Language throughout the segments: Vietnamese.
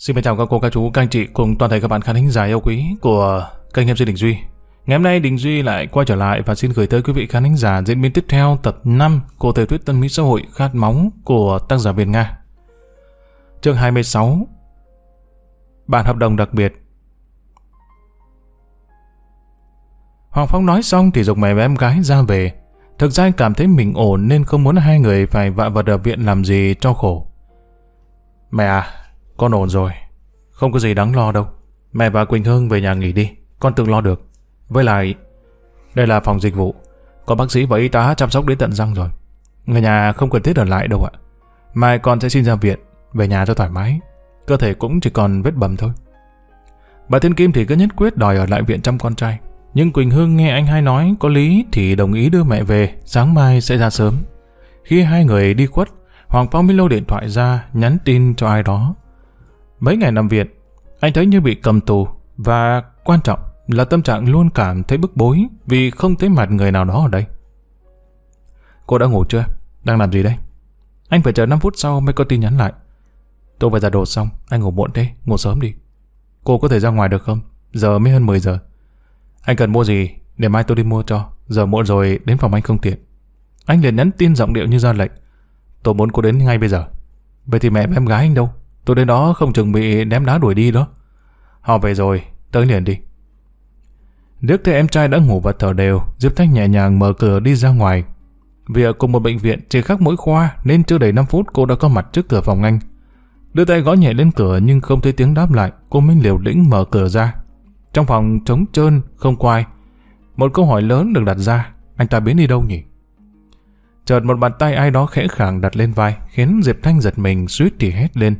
Xin chào các cô, các chú, các anh chị cùng toàn thể các bạn khán thính giả yêu quý của kênh MC Đình Duy. Ngày hôm nay Đình Duy lại quay trở lại và xin gửi tới quý vị khán thính giả diễn biến tiếp theo tập 5 của tiểu thuyết tân mỹ xã hội khát móng của tác giả Việt Nga. Chương 26 Bản hợp đồng đặc biệt Hoàng Phong nói xong thì dục mẹ và em gái ra về. Thực ra anh cảm thấy mình ổn nên không muốn hai người phải vạ vật ở viện làm gì cho khổ. Mẹ à, con ổn rồi. Không có gì đáng lo đâu. Mẹ và Quỳnh Hương về nhà nghỉ đi. Con tự lo được. Với lại, đây là phòng dịch vụ. Có bác sĩ và y tá chăm sóc đến tận răng rồi. Người nhà không cần thiết ở lại đâu ạ. Mai con sẽ xin ra viện, về nhà cho thoải mái. Cơ thể cũng chỉ còn vết bầm thôi. Bà Thiên Kim thì cứ nhất quyết đòi ở lại viện chăm con trai. Nhưng Quỳnh Hương nghe anh hai nói có lý thì đồng ý đưa mẹ về, sáng mai sẽ ra sớm. Khi hai người đi khuất, Hoàng Phong mới lôi điện thoại ra, nhắn tin cho ai đó. Mấy ngày nằm viện, anh thấy như bị cầm tù và quan trọng là tâm trạng luôn cảm thấy bức bối vì không thấy mặt người nào đó ở đây. Cô đã ngủ chưa? Đang làm gì đây? Anh phải chờ 5 phút sau mới có tin nhắn lại. Tôi phải ra đồ xong, anh ngủ muộn thế, ngủ sớm đi. Cô có thể ra ngoài được không? Giờ mới hơn 10 giờ. Anh cần mua gì? Để mai tôi đi mua cho. Giờ muộn rồi, đến phòng anh không tiện. Anh liền nhắn tin giọng điệu như ra lệnh. Tôi muốn cô đến ngay bây giờ. Vậy thì mẹ và em gái anh đâu? Tôi đến đó không chừng bị ném đá đuổi đi đó. Họ về rồi, tới liền đi. Đức thấy em trai đã ngủ và thở đều, Diệp Thanh nhẹ nhàng mở cửa đi ra ngoài. Vì ở cùng một bệnh viện chỉ khác mỗi khoa nên chưa đầy 5 phút cô đã có mặt trước cửa phòng anh. Đưa tay gõ nhẹ lên cửa nhưng không thấy tiếng đáp lại, cô mới liều lĩnh mở cửa ra. Trong phòng trống trơn, không quai. Một câu hỏi lớn được đặt ra, anh ta biến đi đâu nhỉ? Chợt một bàn tay ai đó khẽ khàng đặt lên vai, khiến Diệp Thanh giật mình suýt thì hét lên.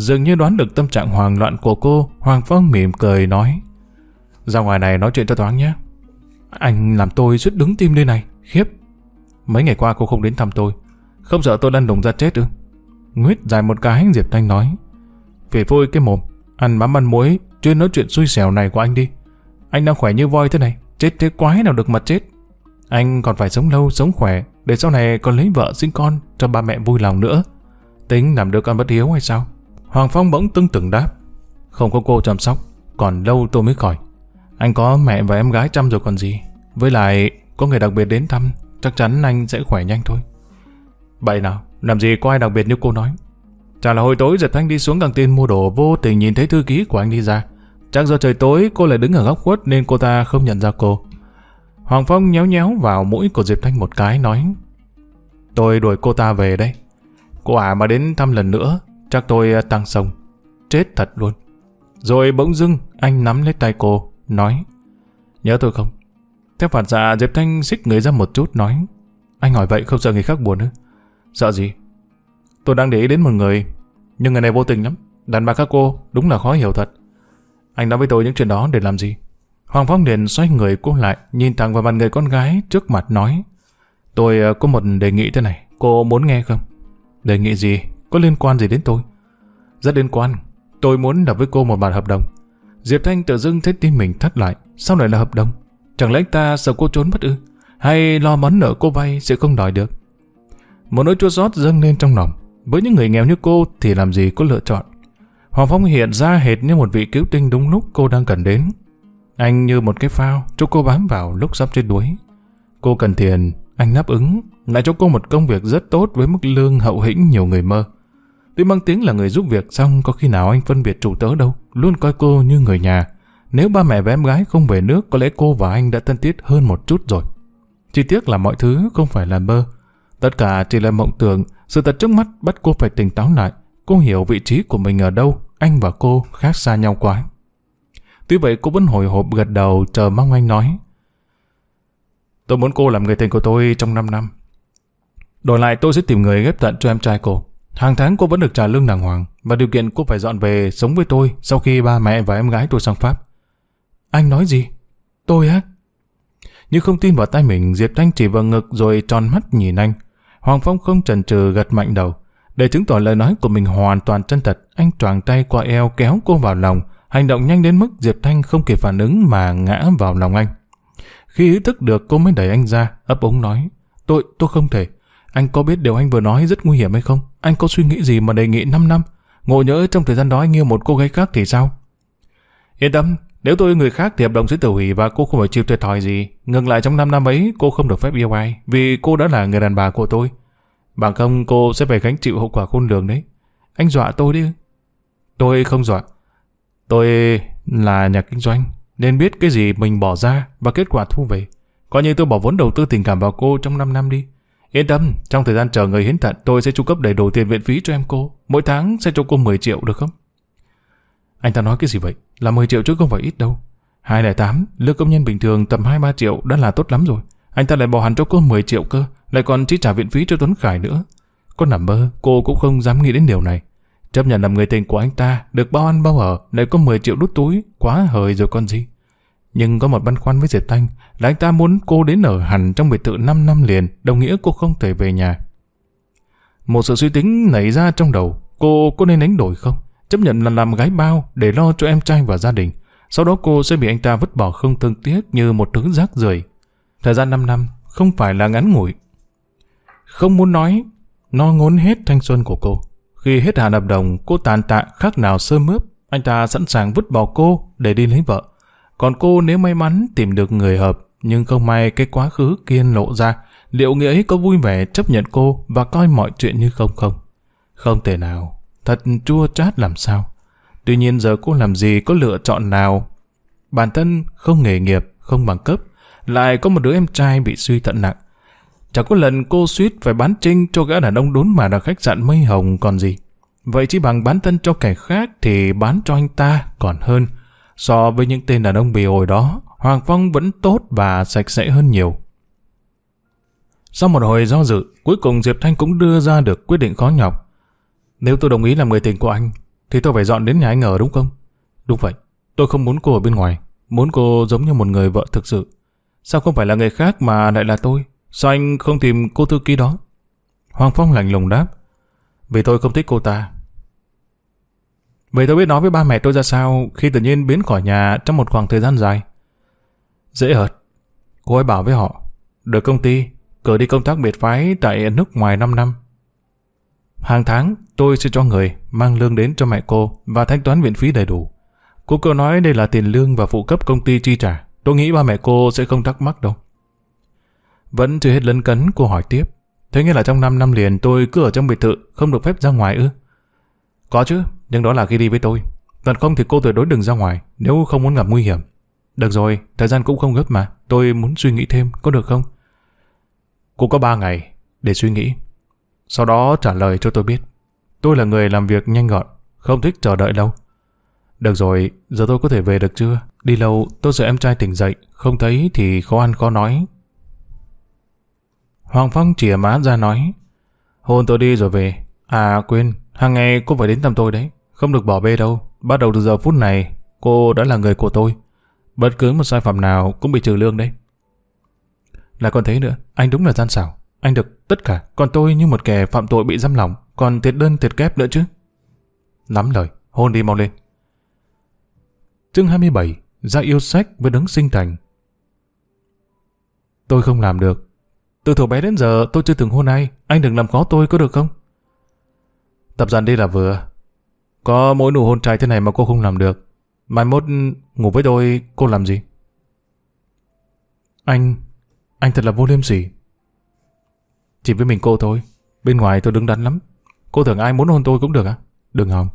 Dường như đoán được tâm trạng hoang loạn của cô, Hoàng Phong mỉm cười nói. Ra ngoài này nói chuyện cho thoáng nhé. Anh làm tôi suýt đứng tim đây này, khiếp. Mấy ngày qua cô không đến thăm tôi, không sợ tôi lăn đùng ra chết ư? Nguyết dài một cái Diệp Thanh nói. Phỉ phui cái mồm, ăn mắm ăn muối, chuyên nói chuyện xui xẻo này của anh đi. Anh đang khỏe như voi thế này, chết thế quái nào được mà chết. Anh còn phải sống lâu, sống khỏe, để sau này còn lấy vợ sinh con cho ba mẹ vui lòng nữa. Tính làm đứa con bất hiếu hay sao? Hoàng Phong bỗng tưng từng đáp. Không có cô chăm sóc, còn lâu tôi mới khỏi. Anh có mẹ và em gái chăm rồi còn gì. Với lại, có người đặc biệt đến thăm, chắc chắn anh sẽ khỏe nhanh thôi. Vậy nào, làm gì có ai đặc biệt như cô nói. Chả là hồi tối giật thanh đi xuống căng tin mua đồ vô tình nhìn thấy thư ký của anh đi ra. Chắc do trời tối cô lại đứng ở góc khuất nên cô ta không nhận ra cô. Hoàng Phong nhéo nhéo vào mũi của Diệp Thanh một cái nói Tôi đuổi cô ta về đây. Cô ả mà đến thăm lần nữa chắc tôi ờ, tăng sông. Chết thật luôn. Rồi bỗng dưng, anh nắm lấy tay cô, nói, Nhớ tôi không? Theo phản xạ Diệp Thanh xích người ra một chút, nói, Anh hỏi vậy không sợ người khác buồn nữa Sợ gì? Tôi đang để ý đến một người, Nhưng người này vô tình lắm Đàn bà các cô đúng là khó hiểu thật Anh nói với tôi những chuyện đó để làm gì? Hoàng Phong liền xoay người cô lại, Nhìn thẳng vào mặt người con gái trước mặt, nói, Tôi ờ, có một đề nghị thế này, Cô muốn nghe không? Đề nghị gì? Có liên quan gì đến tôi? Rất liên quan Tôi muốn đọc với cô một bản hợp đồng Diệp Thanh tự dưng thấy tim mình thắt lại Sao lại là hợp đồng? Chẳng lẽ ta sợ cô trốn mất ư? Hay lo món nợ cô vay sẽ không đòi được? Một nỗi chua xót dâng lên trong lòng với những người nghèo như cô thì làm gì có lựa chọn. Hoàng Phong hiện ra hệt như một vị cứu tinh đúng lúc cô đang cần đến. Anh như một cái phao cho cô bám vào lúc sắp chết đuối. Cô cần tiền, anh đáp ứng, lại cho cô một công việc rất tốt với mức lương hậu hĩnh nhiều người mơ. Tuy mang tiếng là người giúp việc xong có khi nào anh phân biệt chủ tớ đâu, luôn coi cô như người nhà. Nếu ba mẹ và em gái không về nước có lẽ cô và anh đã thân thiết hơn một chút rồi. Chỉ tiếc là mọi thứ không phải là mơ. Tất cả chỉ là mộng tưởng, sự thật trước mắt bắt cô phải tỉnh táo lại. Cô hiểu vị trí của mình ở đâu, anh và cô khác xa nhau quá. Tuy vậy cô vẫn hồi hộp gật đầu chờ mong anh nói. Tôi muốn cô làm người tình của tôi trong 5 năm. Đổi lại tôi sẽ tìm người ghép tận cho em trai cô. Hàng tháng cô vẫn được trả lương đàng hoàng và điều kiện cô phải dọn về sống với tôi sau khi ba mẹ và em gái tôi sang Pháp. Anh nói gì? Tôi á? Như không tin vào tay mình, Diệp Thanh chỉ vào ngực rồi tròn mắt nhìn anh. Hoàng Phong không chần chừ gật mạnh đầu. Để chứng tỏ lời nói của mình hoàn toàn chân thật, anh choàng tay qua eo kéo cô vào lòng, hành động nhanh đến mức Diệp Thanh không kịp phản ứng mà ngã vào lòng anh. Khi ý thức được cô mới đẩy anh ra, ấp úng nói, tôi, tôi không thể. Anh có biết điều anh vừa nói rất nguy hiểm hay không? Anh có suy nghĩ gì mà đề nghị 5 năm? Ngộ nhỡ trong thời gian đó anh yêu một cô gái khác thì sao? Yên tâm, nếu tôi yêu người khác thì hợp đồng sẽ tự hủy và cô không phải chịu thiệt thòi gì. Ngừng lại trong 5 năm ấy, cô không được phép yêu ai, vì cô đã là người đàn bà của tôi. Bằng không cô sẽ phải gánh chịu hậu quả khôn lường đấy. Anh dọa tôi đi. Tôi không dọa. Tôi là nhà kinh doanh, nên biết cái gì mình bỏ ra và kết quả thu về. Coi như tôi bỏ vốn đầu tư tình cảm vào cô trong 5 năm đi. Yên tâm, trong thời gian chờ người hiến thận tôi sẽ chu cấp đầy đủ tiền viện phí cho em cô. Mỗi tháng sẽ cho cô 10 triệu được không? Anh ta nói cái gì vậy? Là 10 triệu chứ không phải ít đâu. 208, lương công nhân bình thường tầm 2-3 triệu đã là tốt lắm rồi. Anh ta lại bỏ hẳn cho cô 10 triệu cơ, lại còn chi trả viện phí cho Tuấn Khải nữa. Có nằm mơ, cô cũng không dám nghĩ đến điều này. Chấp nhận làm người tình của anh ta, được bao ăn bao ở, lại có 10 triệu đút túi, quá hời rồi con gì. Nhưng có một băn khoăn với Diệp Thanh là anh ta muốn cô đến ở hẳn trong biệt thự 5 năm liền, đồng nghĩa cô không thể về nhà. Một sự suy tính nảy ra trong đầu, cô có nên đánh đổi không? Chấp nhận là làm gái bao để lo cho em trai và gia đình. Sau đó cô sẽ bị anh ta vứt bỏ không thương tiếc như một thứ rác rưởi. Thời gian 5 năm không phải là ngắn ngủi. Không muốn nói, nó ngốn hết thanh xuân của cô. Khi hết hạn hợp đồng, cô tàn tạ khác nào sơ mướp. Anh ta sẵn sàng vứt bỏ cô để đi lấy vợ. Còn cô nếu may mắn tìm được người hợp, nhưng không may cái quá khứ kiên lộ ra, liệu người ấy có vui vẻ chấp nhận cô và coi mọi chuyện như không không? Không thể nào, thật chua chát làm sao. Tuy nhiên giờ cô làm gì có lựa chọn nào? Bản thân không nghề nghiệp, không bằng cấp, lại có một đứa em trai bị suy thận nặng. Chẳng có lần cô suýt phải bán trinh cho gã đàn ông đốn mà ở khách sạn Mây Hồng còn gì. Vậy chỉ bằng bán thân cho kẻ khác thì bán cho anh ta còn hơn. So với những tên đàn ông bì ổi đó, Hoàng Phong vẫn tốt và sạch sẽ hơn nhiều. Sau một hồi do dự, cuối cùng Diệp Thanh cũng đưa ra được quyết định khó nhọc. Nếu tôi đồng ý làm người tình của anh, thì tôi phải dọn đến nhà anh ở đúng không? Đúng vậy, tôi không muốn cô ở bên ngoài, muốn cô giống như một người vợ thực sự. Sao không phải là người khác mà lại là tôi? Sao anh không tìm cô thư ký đó? Hoàng Phong lạnh lùng đáp. Vì tôi không thích cô ta, Vậy tôi biết nói với ba mẹ tôi ra sao khi tự nhiên biến khỏi nhà trong một khoảng thời gian dài. Dễ hợt. Cô ấy bảo với họ, được công ty, cử đi công tác biệt phái tại nước ngoài 5 năm. Hàng tháng, tôi sẽ cho người mang lương đến cho mẹ cô và thanh toán viện phí đầy đủ. Cô cứ nói đây là tiền lương và phụ cấp công ty chi trả. Tôi nghĩ ba mẹ cô sẽ không thắc mắc đâu. Vẫn chưa hết lấn cấn, cô hỏi tiếp. Thế nghĩa là trong 5 năm liền tôi cứ ở trong biệt thự, không được phép ra ngoài ư? Có chứ, nhưng đó là khi đi với tôi. Còn không thì cô tuyệt đối đừng ra ngoài, nếu không muốn gặp nguy hiểm. Được rồi, thời gian cũng không gấp mà, tôi muốn suy nghĩ thêm, có được không? Cô có ba ngày để suy nghĩ. Sau đó trả lời cho tôi biết. Tôi là người làm việc nhanh gọn, không thích chờ đợi lâu. Được rồi, giờ tôi có thể về được chưa? Đi lâu, tôi sợ em trai tỉnh dậy, không thấy thì khó ăn khó nói. Hoàng Phong chìa má ra nói, hôn tôi đi rồi về. À quên, hàng ngày cô phải đến thăm tôi đấy. Không được bỏ bê đâu. Bắt đầu từ giờ phút này, cô đã là người của tôi. Bất cứ một sai phạm nào cũng bị trừ lương đấy. Là còn thế nữa, anh đúng là gian xảo. Anh được tất cả, còn tôi như một kẻ phạm tội bị giam lỏng, còn thiệt đơn thiệt kép nữa chứ. Lắm lời, hôn đi mau lên. Chương 27, ra yêu sách với đấng sinh thành. Tôi không làm được. Từ thuở bé đến giờ tôi chưa từng hôn ai, anh đừng làm khó tôi có được không? Tập dần đi là vừa, có mỗi nụ hôn trai thế này mà cô không làm được. Mai mốt ngủ với tôi, cô làm gì? Anh, anh thật là vô liêm sỉ. Chỉ với mình cô thôi. Bên ngoài tôi đứng đắn lắm. Cô tưởng ai muốn hôn tôi cũng được à? Đừng hòng.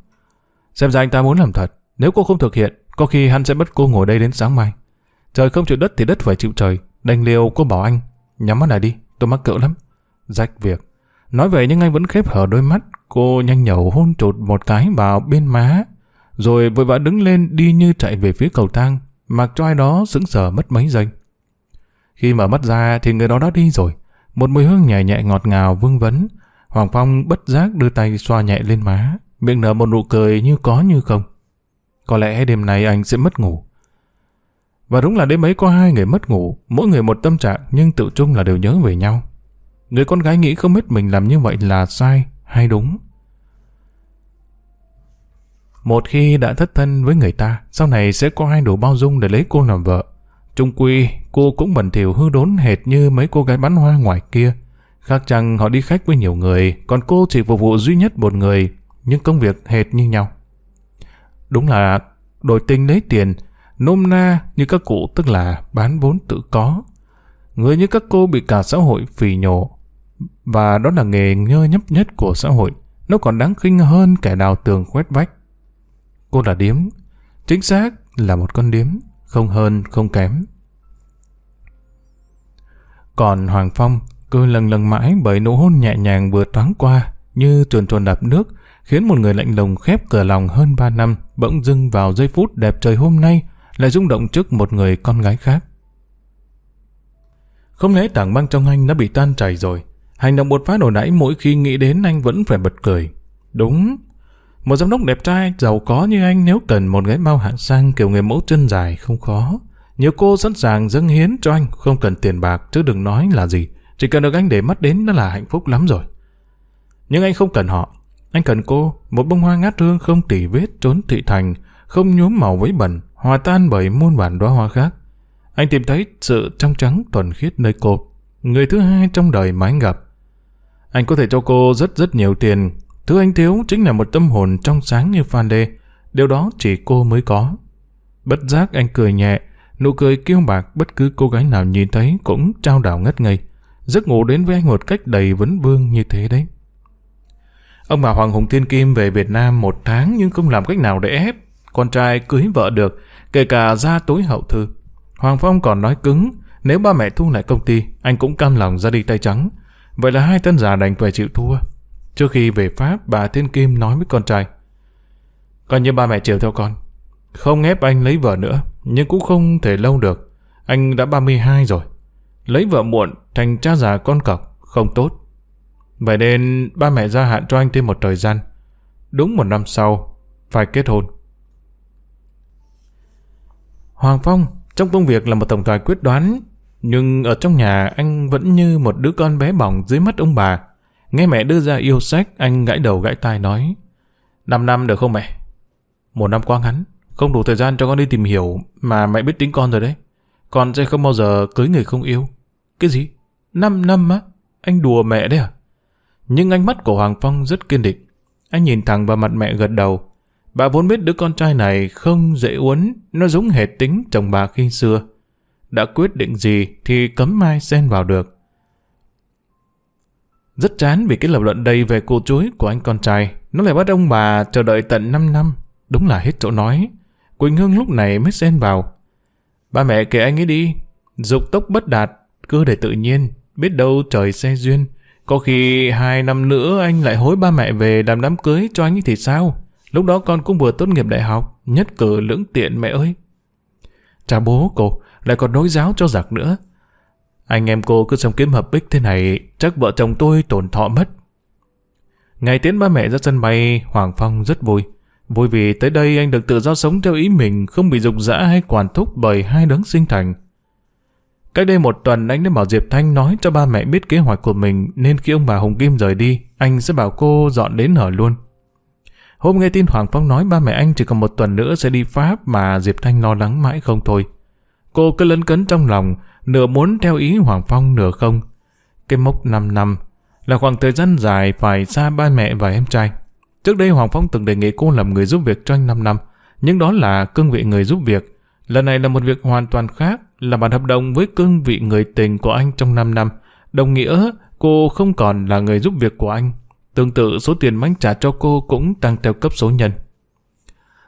Xem ra anh ta muốn làm thật. Nếu cô không thực hiện, có khi hắn sẽ bắt cô ngồi đây đến sáng mai. Trời không chịu đất thì đất phải chịu trời. Đành liều cô bảo anh. Nhắm mắt lại đi, tôi mắc cỡ lắm. Rách việc. Nói vậy nhưng anh vẫn khép hở đôi mắt, cô nhanh nhẩu hôn trột một cái vào bên má, rồi vội vã đứng lên đi như chạy về phía cầu thang, mặc cho ai đó sững sờ mất mấy giây. Khi mở mắt ra thì người đó đã đi rồi, một mùi hương nhẹ nhẹ ngọt ngào vương vấn. Hoàng Phong bất giác đưa tay xoa nhẹ lên má, miệng nở một nụ cười như có như không. Có lẽ đêm nay anh sẽ mất ngủ. Và đúng là đêm ấy có hai người mất ngủ, mỗi người một tâm trạng nhưng tự chung là đều nhớ về nhau. Người con gái nghĩ không biết mình làm như vậy là sai hay đúng. Một khi đã thất thân với người ta, sau này sẽ có ai đủ bao dung để lấy cô làm vợ. Trung quy, cô cũng bẩn thỉu hư đốn hệt như mấy cô gái bán hoa ngoài kia. Khác chăng họ đi khách với nhiều người, còn cô chỉ phục vụ duy nhất một người. nhưng công việc hệt như nhau. Đúng là đổi tình lấy tiền, nôm na như các cụ tức là bán vốn tự có. Người như các cô bị cả xã hội phì nhổ. Và đó là nghề nhơ nhấp nhất của xã hội. Nó còn đáng khinh hơn kẻ đào tường quét vách. Cô là điếm. Chính xác là một con điếm. Không hơn, không kém. Còn Hoàng Phong cứ lần lần mãi bởi nụ hôn nhẹ nhàng vừa thoáng qua như chuồn chuồn đạp nước khiến một người lạnh lùng khép cửa lòng hơn ba năm bỗng dưng vào giây phút đẹp trời hôm nay lại rung động trước một người con gái khác. Không lẽ tảng băng trong anh đã bị tan chảy rồi? Hành động bột phá đổ nãy mỗi khi nghĩ đến anh vẫn phải bật cười. Đúng, một giám đốc đẹp trai, giàu có như anh nếu cần một gái bao hạng sang kiểu người mẫu chân dài không khó. Nhiều cô sẵn sàng dâng hiến cho anh, không cần tiền bạc, chứ đừng nói là gì. Chỉ cần được anh để mắt đến đó là hạnh phúc lắm rồi. Nhưng anh không cần họ. Anh cần cô, một bông hoa ngát hương không tỉ vết trốn thị thành, không nhuốm màu với bẩn, hòa tan bởi muôn bản đóa hoa khác. Anh tìm thấy sự trong trắng thuần khiết nơi cô, người thứ hai trong đời mà anh gặp. Anh có thể cho cô rất rất nhiều tiền, thứ anh thiếu chính là một tâm hồn trong sáng như Phan Lê, điều đó chỉ cô mới có. Bất giác anh cười nhẹ, nụ cười kiêu bạc bất cứ cô gái nào nhìn thấy cũng trao đảo ngất ngây. Giấc ngủ đến với anh một cách đầy vấn vương như thế đấy. Ông bà Hoàng Hùng Thiên Kim về Việt Nam một tháng nhưng không làm cách nào để ép. Con trai cưới vợ được, kể cả ra tối hậu thư. Hoàng Phong còn nói cứng, nếu ba mẹ thu lại công ty, anh cũng cam lòng ra đi tay trắng. Vậy là hai tân giả đành phải chịu thua. Trước khi về Pháp, bà Thiên Kim nói với con trai. Coi như ba mẹ chiều theo con. Không ép anh lấy vợ nữa, nhưng cũng không thể lâu được. Anh đã 32 rồi. Lấy vợ muộn, thành cha già con cọc, không tốt. Vậy nên ba mẹ gia hạn cho anh thêm một thời gian. Đúng một năm sau, phải kết hôn. Hoàng Phong, trong công việc là một tổng tài quyết đoán, nhưng ở trong nhà anh vẫn như một đứa con bé bỏng dưới mắt ông bà. Nghe mẹ đưa ra yêu sách, anh gãi đầu gãi tai nói. Năm năm được không mẹ? Một năm quá ngắn, không đủ thời gian cho con đi tìm hiểu mà mẹ biết tính con rồi đấy. Con sẽ không bao giờ cưới người không yêu. Cái gì? Năm năm á? Anh đùa mẹ đấy à? Nhưng ánh mắt của Hoàng Phong rất kiên định. Anh nhìn thẳng vào mặt mẹ gật đầu. Bà vốn biết đứa con trai này không dễ uốn, nó giống hệt tính chồng bà khi xưa. Đã quyết định gì thì cấm mai xen vào được. Rất chán vì cái lập luận đầy về cô chuối của anh con trai. Nó lại bắt ông bà chờ đợi tận 5 năm. Đúng là hết chỗ nói. Quỳnh Hương lúc này mới xen vào. Ba mẹ kể anh ấy đi. Dục tốc bất đạt, cứ để tự nhiên. Biết đâu trời xe duyên. Có khi hai năm nữa anh lại hối ba mẹ về làm đám cưới cho anh ấy thì sao? Lúc đó con cũng vừa tốt nghiệp đại học, nhất cử lưỡng tiện mẹ ơi. Chào bố cô, lại còn nối giáo cho giặc nữa. Anh em cô cứ sống kiếm hợp bích thế này, chắc vợ chồng tôi tổn thọ mất. Ngày tiến ba mẹ ra sân bay, Hoàng Phong rất vui. Vui vì tới đây anh được tự do sống theo ý mình, không bị dục dã hay quản thúc bởi hai đấng sinh thành. Cách đây một tuần anh đã bảo Diệp Thanh nói cho ba mẹ biết kế hoạch của mình nên khi ông bà Hồng Kim rời đi, anh sẽ bảo cô dọn đến ở luôn. Hôm nghe tin Hoàng Phong nói ba mẹ anh chỉ còn một tuần nữa sẽ đi Pháp mà Diệp Thanh lo lắng mãi không thôi. Cô cứ lấn cấn trong lòng, nửa muốn theo ý Hoàng Phong nửa không. Cái mốc 5 năm là khoảng thời gian dài phải xa ba mẹ và em trai. Trước đây Hoàng Phong từng đề nghị cô làm người giúp việc cho anh 5 năm, nhưng đó là cương vị người giúp việc. Lần này là một việc hoàn toàn khác, là bản hợp đồng với cương vị người tình của anh trong 5 năm. Đồng nghĩa cô không còn là người giúp việc của anh. Tương tự số tiền anh trả cho cô cũng tăng theo cấp số nhân.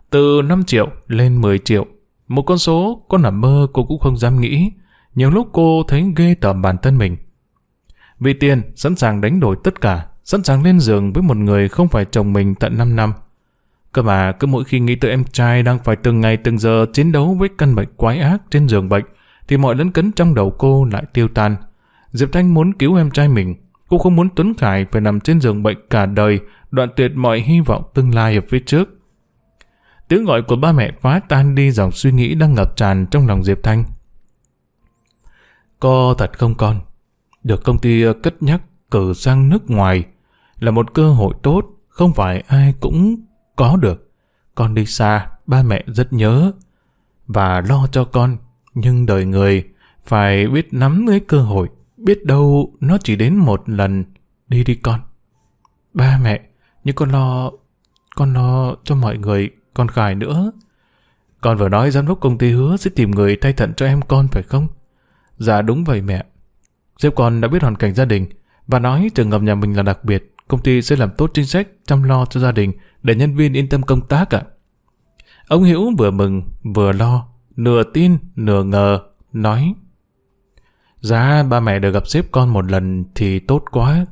Từ 5 triệu lên 10 triệu. Một con số có nằm mơ cô cũng không dám nghĩ. Nhiều lúc cô thấy ghê tởm bản thân mình. Vì tiền, sẵn sàng đánh đổi tất cả, sẵn sàng lên giường với một người không phải chồng mình tận 5 năm. Cơ mà cứ mỗi khi nghĩ tới em trai đang phải từng ngày từng giờ chiến đấu với căn bệnh quái ác trên giường bệnh, thì mọi lấn cấn trong đầu cô lại tiêu tan. Diệp Thanh muốn cứu em trai mình. Cô không muốn Tuấn Khải phải nằm trên giường bệnh cả đời, đoạn tuyệt mọi hy vọng tương lai ở phía trước. Tiếng gọi của ba mẹ phá tan đi dòng suy nghĩ đang ngập tràn trong lòng Diệp Thanh. Có thật không con. Được công ty cất nhắc cử sang nước ngoài là một cơ hội tốt, không phải ai cũng có được. Con đi xa, ba mẹ rất nhớ và lo cho con nhưng đời người phải biết nắm lấy cơ hội, biết đâu nó chỉ đến một lần. Đi đi con. Ba mẹ, nhưng con lo con lo cho mọi người, con Khải nữa. Con vừa nói giám đốc công ty hứa sẽ tìm người thay thận cho em con phải không? Dạ đúng vậy mẹ. Sếp con đã biết hoàn cảnh gia đình và nói trường hợp nhà mình là đặc biệt, công ty sẽ làm tốt chính sách chăm lo cho gia đình để nhân viên yên tâm công tác ạ. Ông Hữu vừa mừng vừa lo, nửa tin nửa ngờ, nói Dạ ba mẹ được gặp sếp con một lần thì tốt quá.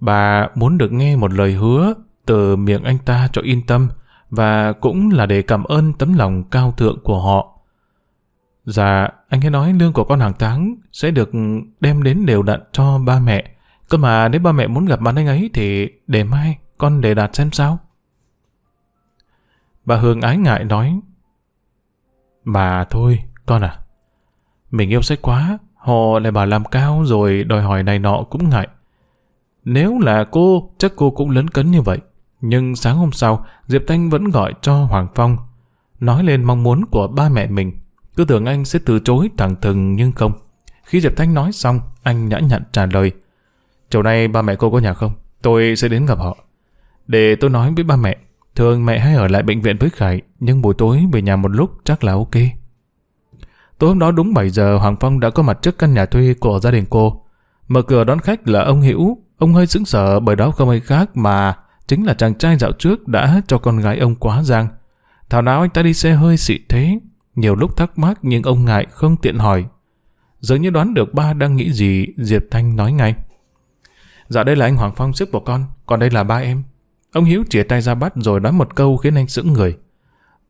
Bà muốn được nghe một lời hứa từ miệng anh ta cho yên tâm và cũng là để cảm ơn tấm lòng cao thượng của họ. Dạ, anh ấy nói lương của con hàng tháng sẽ được đem đến đều đặn cho ba mẹ. Cơ mà nếu ba mẹ muốn gặp mặt anh ấy thì để mai con để đạt xem sao. Bà Hương ái ngại nói Bà thôi, con à. Mình yêu sách quá, họ lại bảo làm cao rồi đòi hỏi này nọ cũng ngại. Nếu là cô, chắc cô cũng lấn cấn như vậy. Nhưng sáng hôm sau, Diệp Thanh vẫn gọi cho Hoàng Phong, nói lên mong muốn của ba mẹ mình. Cứ tưởng anh sẽ từ chối thẳng thừng nhưng không. Khi Diệp Thanh nói xong, anh nhã nhặn trả lời. Chiều nay ba mẹ cô có nhà không? Tôi sẽ đến gặp họ. Để tôi nói với ba mẹ, thường mẹ hay ở lại bệnh viện với Khải, nhưng buổi tối về nhà một lúc chắc là ok. Tối hôm đó đúng 7 giờ Hoàng Phong đã có mặt trước căn nhà thuê của gia đình cô. Mở cửa đón khách là ông Hữu, ông hơi sững sờ bởi đó không ai khác mà chính là chàng trai dạo trước đã cho con gái ông quá giang. Thảo nào anh ta đi xe hơi xị thế, nhiều lúc thắc mắc nhưng ông ngại không tiện hỏi. Dường như đoán được ba đang nghĩ gì, Diệp Thanh nói ngay. Dạ đây là anh Hoàng Phong sức của con, còn đây là ba em. Ông Hiếu chìa tay ra bắt rồi nói một câu khiến anh sững người.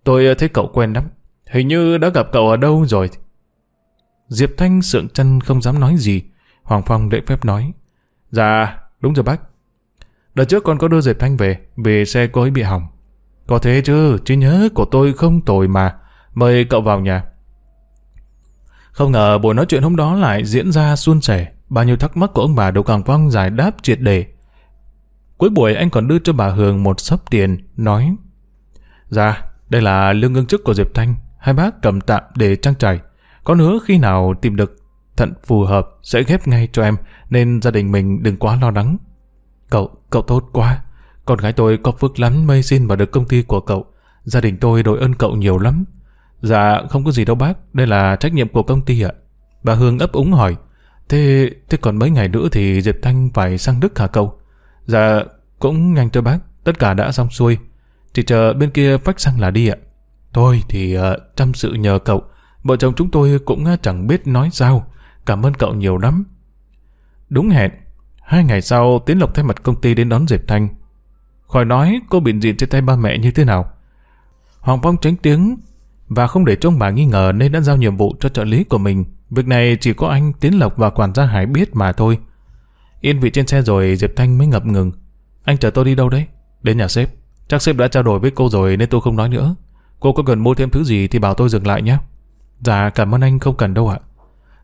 Tôi ờ, thấy cậu quen lắm, hình như đã gặp cậu ở đâu rồi. Diệp Thanh sượng chân không dám nói gì. Hoàng Phong lễ phép nói. Dạ, đúng rồi bác. Đợt trước con có đưa Diệp Thanh về, vì xe cô ấy bị hỏng. Có thế chứ, trí nhớ của tôi không tồi mà. Mời cậu vào nhà. Không ngờ buổi nói chuyện hôm đó lại diễn ra suôn sẻ. Bao nhiêu thắc mắc của ông bà đều càng vong giải đáp triệt đề. Cuối buổi anh còn đưa cho bà Hường một sấp tiền, nói Dạ, đây là lương ngưng chức của Diệp Thanh. Hai bác cầm tạm để trang trải. Con hứa khi nào tìm được thận phù hợp sẽ ghép ngay cho em, nên gia đình mình đừng quá lo lắng. Cậu, cậu tốt quá. Con gái tôi có phước lắm may xin vào được công ty của cậu. Gia đình tôi đội ơn cậu nhiều lắm. Dạ, không có gì đâu bác. Đây là trách nhiệm của công ty ạ. Bà Hương ấp úng hỏi. Thế, thế còn mấy ngày nữa thì Diệp Thanh phải sang Đức hả cậu? Dạ, cũng nhanh cho bác. Tất cả đã xong xuôi. Chỉ chờ bên kia phách xăng là đi ạ. Thôi thì ờ, uh, chăm sự nhờ cậu. Vợ chồng chúng tôi cũng ờ, chẳng biết nói sao. Cảm ơn cậu nhiều lắm. Đúng hẹn, Hai ngày sau, Tiến Lộc thay mặt công ty đến đón Diệp Thanh. Khỏi nói cô bị diện trên tay ba mẹ như thế nào. Hoàng Phong tránh tiếng và không để trông bà nghi ngờ nên đã giao nhiệm vụ cho trợ lý của mình. Việc này chỉ có anh, Tiến Lộc và quản gia Hải biết mà thôi. Yên vị trên xe rồi Diệp Thanh mới ngập ngừng. Anh chờ tôi đi đâu đấy? Đến nhà sếp. Chắc sếp đã trao đổi với cô rồi nên tôi không nói nữa. Cô có cần mua thêm thứ gì thì bảo tôi dừng lại nhé. Dạ cảm ơn anh không cần đâu ạ.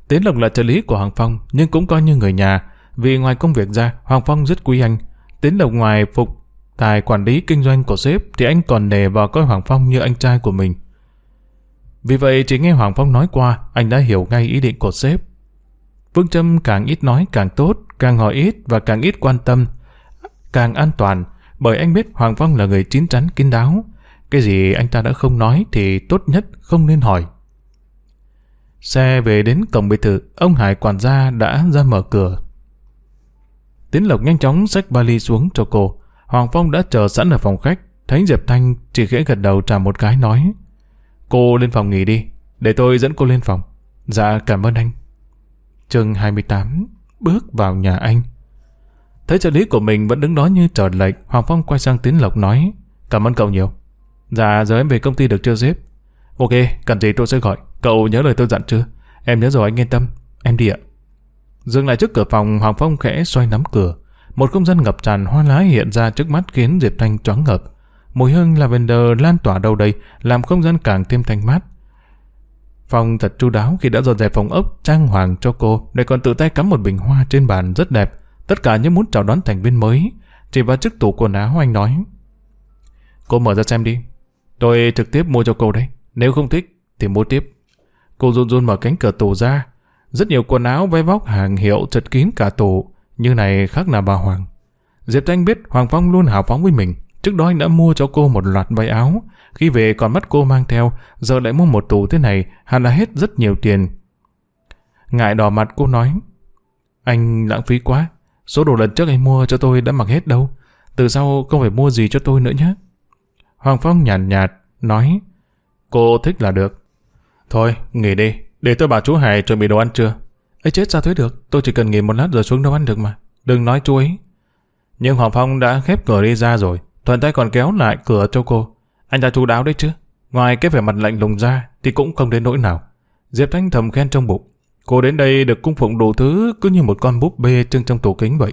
Tiến Lộc là trợ lý của Hoàng Phong nhưng cũng coi như người nhà vì ngoài công việc ra, Hoàng Phong rất quý anh. Tiến lộc ngoài phục tài quản lý kinh doanh của sếp thì anh còn nề vào coi Hoàng Phong như anh trai của mình. Vì vậy chỉ nghe Hoàng Phong nói qua, anh đã hiểu ngay ý định của sếp. Phương Trâm càng ít nói càng tốt, càng hỏi ít và càng ít quan tâm, càng an toàn, bởi anh biết Hoàng Phong là người chín chắn kín đáo. Cái gì anh ta đã không nói thì tốt nhất không nên hỏi. Xe về đến cổng biệt thự, ông Hải quản gia đã ra mở cửa Tiến Lộc nhanh chóng xách vali xuống cho cô. Hoàng Phong đã chờ sẵn ở phòng khách. Thấy Diệp Thanh chỉ khẽ gật đầu trả một cái nói. Cô lên phòng nghỉ đi. Để tôi dẫn cô lên phòng. Dạ cảm ơn anh. Chương 28 Bước vào nhà anh Thấy trợ lý của mình vẫn đứng đó như chờ lệnh, Hoàng Phong quay sang Tiến Lộc nói, Cảm ơn cậu nhiều Dạ giờ em về công ty được chưa xếp Ok, cần gì tôi sẽ gọi Cậu nhớ lời tôi dặn chưa Em nhớ rồi, anh yên tâm Em đi ạ Dừng lại trước cửa phòng, Hoàng Phong khẽ xoay nắm cửa. Một không gian ngập tràn hoa lá hiện ra trước mắt khiến Diệp Thanh choáng ngợp. Mùi hương lavender lan tỏa đâu đây, làm không gian càng thêm thanh mát. Phong thật chu đáo khi đã dọn dẹp phòng ốc trang hoàng cho cô, để còn tự tay cắm một bình hoa trên bàn rất đẹp. Tất cả những muốn chào đón thành viên mới. Chỉ vào chiếc tủ quần áo anh nói. Cô mở ra xem đi. Tôi trực tiếp mua cho cô đây. Nếu không thích, thì mua tiếp. Cô run run mở cánh cửa tủ ra, rất nhiều quần áo váy vóc hàng hiệu chật kín cả tủ, như này khác nào bà Hoàng. Diệp Thanh biết Hoàng Phong luôn hào phóng với mình, Trước đó anh đã mua cho cô một loạt váy áo. Khi về còn bắt cô mang theo, giờ lại mua một tủ thế này, hẳn là hết rất nhiều tiền. Ngại đỏ mặt cô nói, anh lãng phí quá. Số đồ lần trước anh mua cho tôi đã mặc hết đâu. Từ sau không phải mua gì cho tôi nữa nhé. Hoàng Phong nhàn nhạt, nhạt, nói, cô thích là được. Thôi, nghỉ đi, để tôi bảo chú Hải chuẩn bị đồ ăn trưa. ấy chết sao thế được, tôi chỉ cần nghỉ một lát rồi xuống nấu ăn được mà. Đừng nói chú ấy. Nhưng Hoàng Phong đã khép cửa đi ra rồi, thuận tay còn kéo lại cửa cho cô. Anh đã chú đáo đấy chứ. Ngoài cái vẻ mặt lạnh lùng ra thì cũng không đến nỗi nào. Diệp Thanh thầm khen trong bụng. Cô đến đây được cung phụng đủ thứ cứ như một con búp bê trưng trong tủ kính vậy.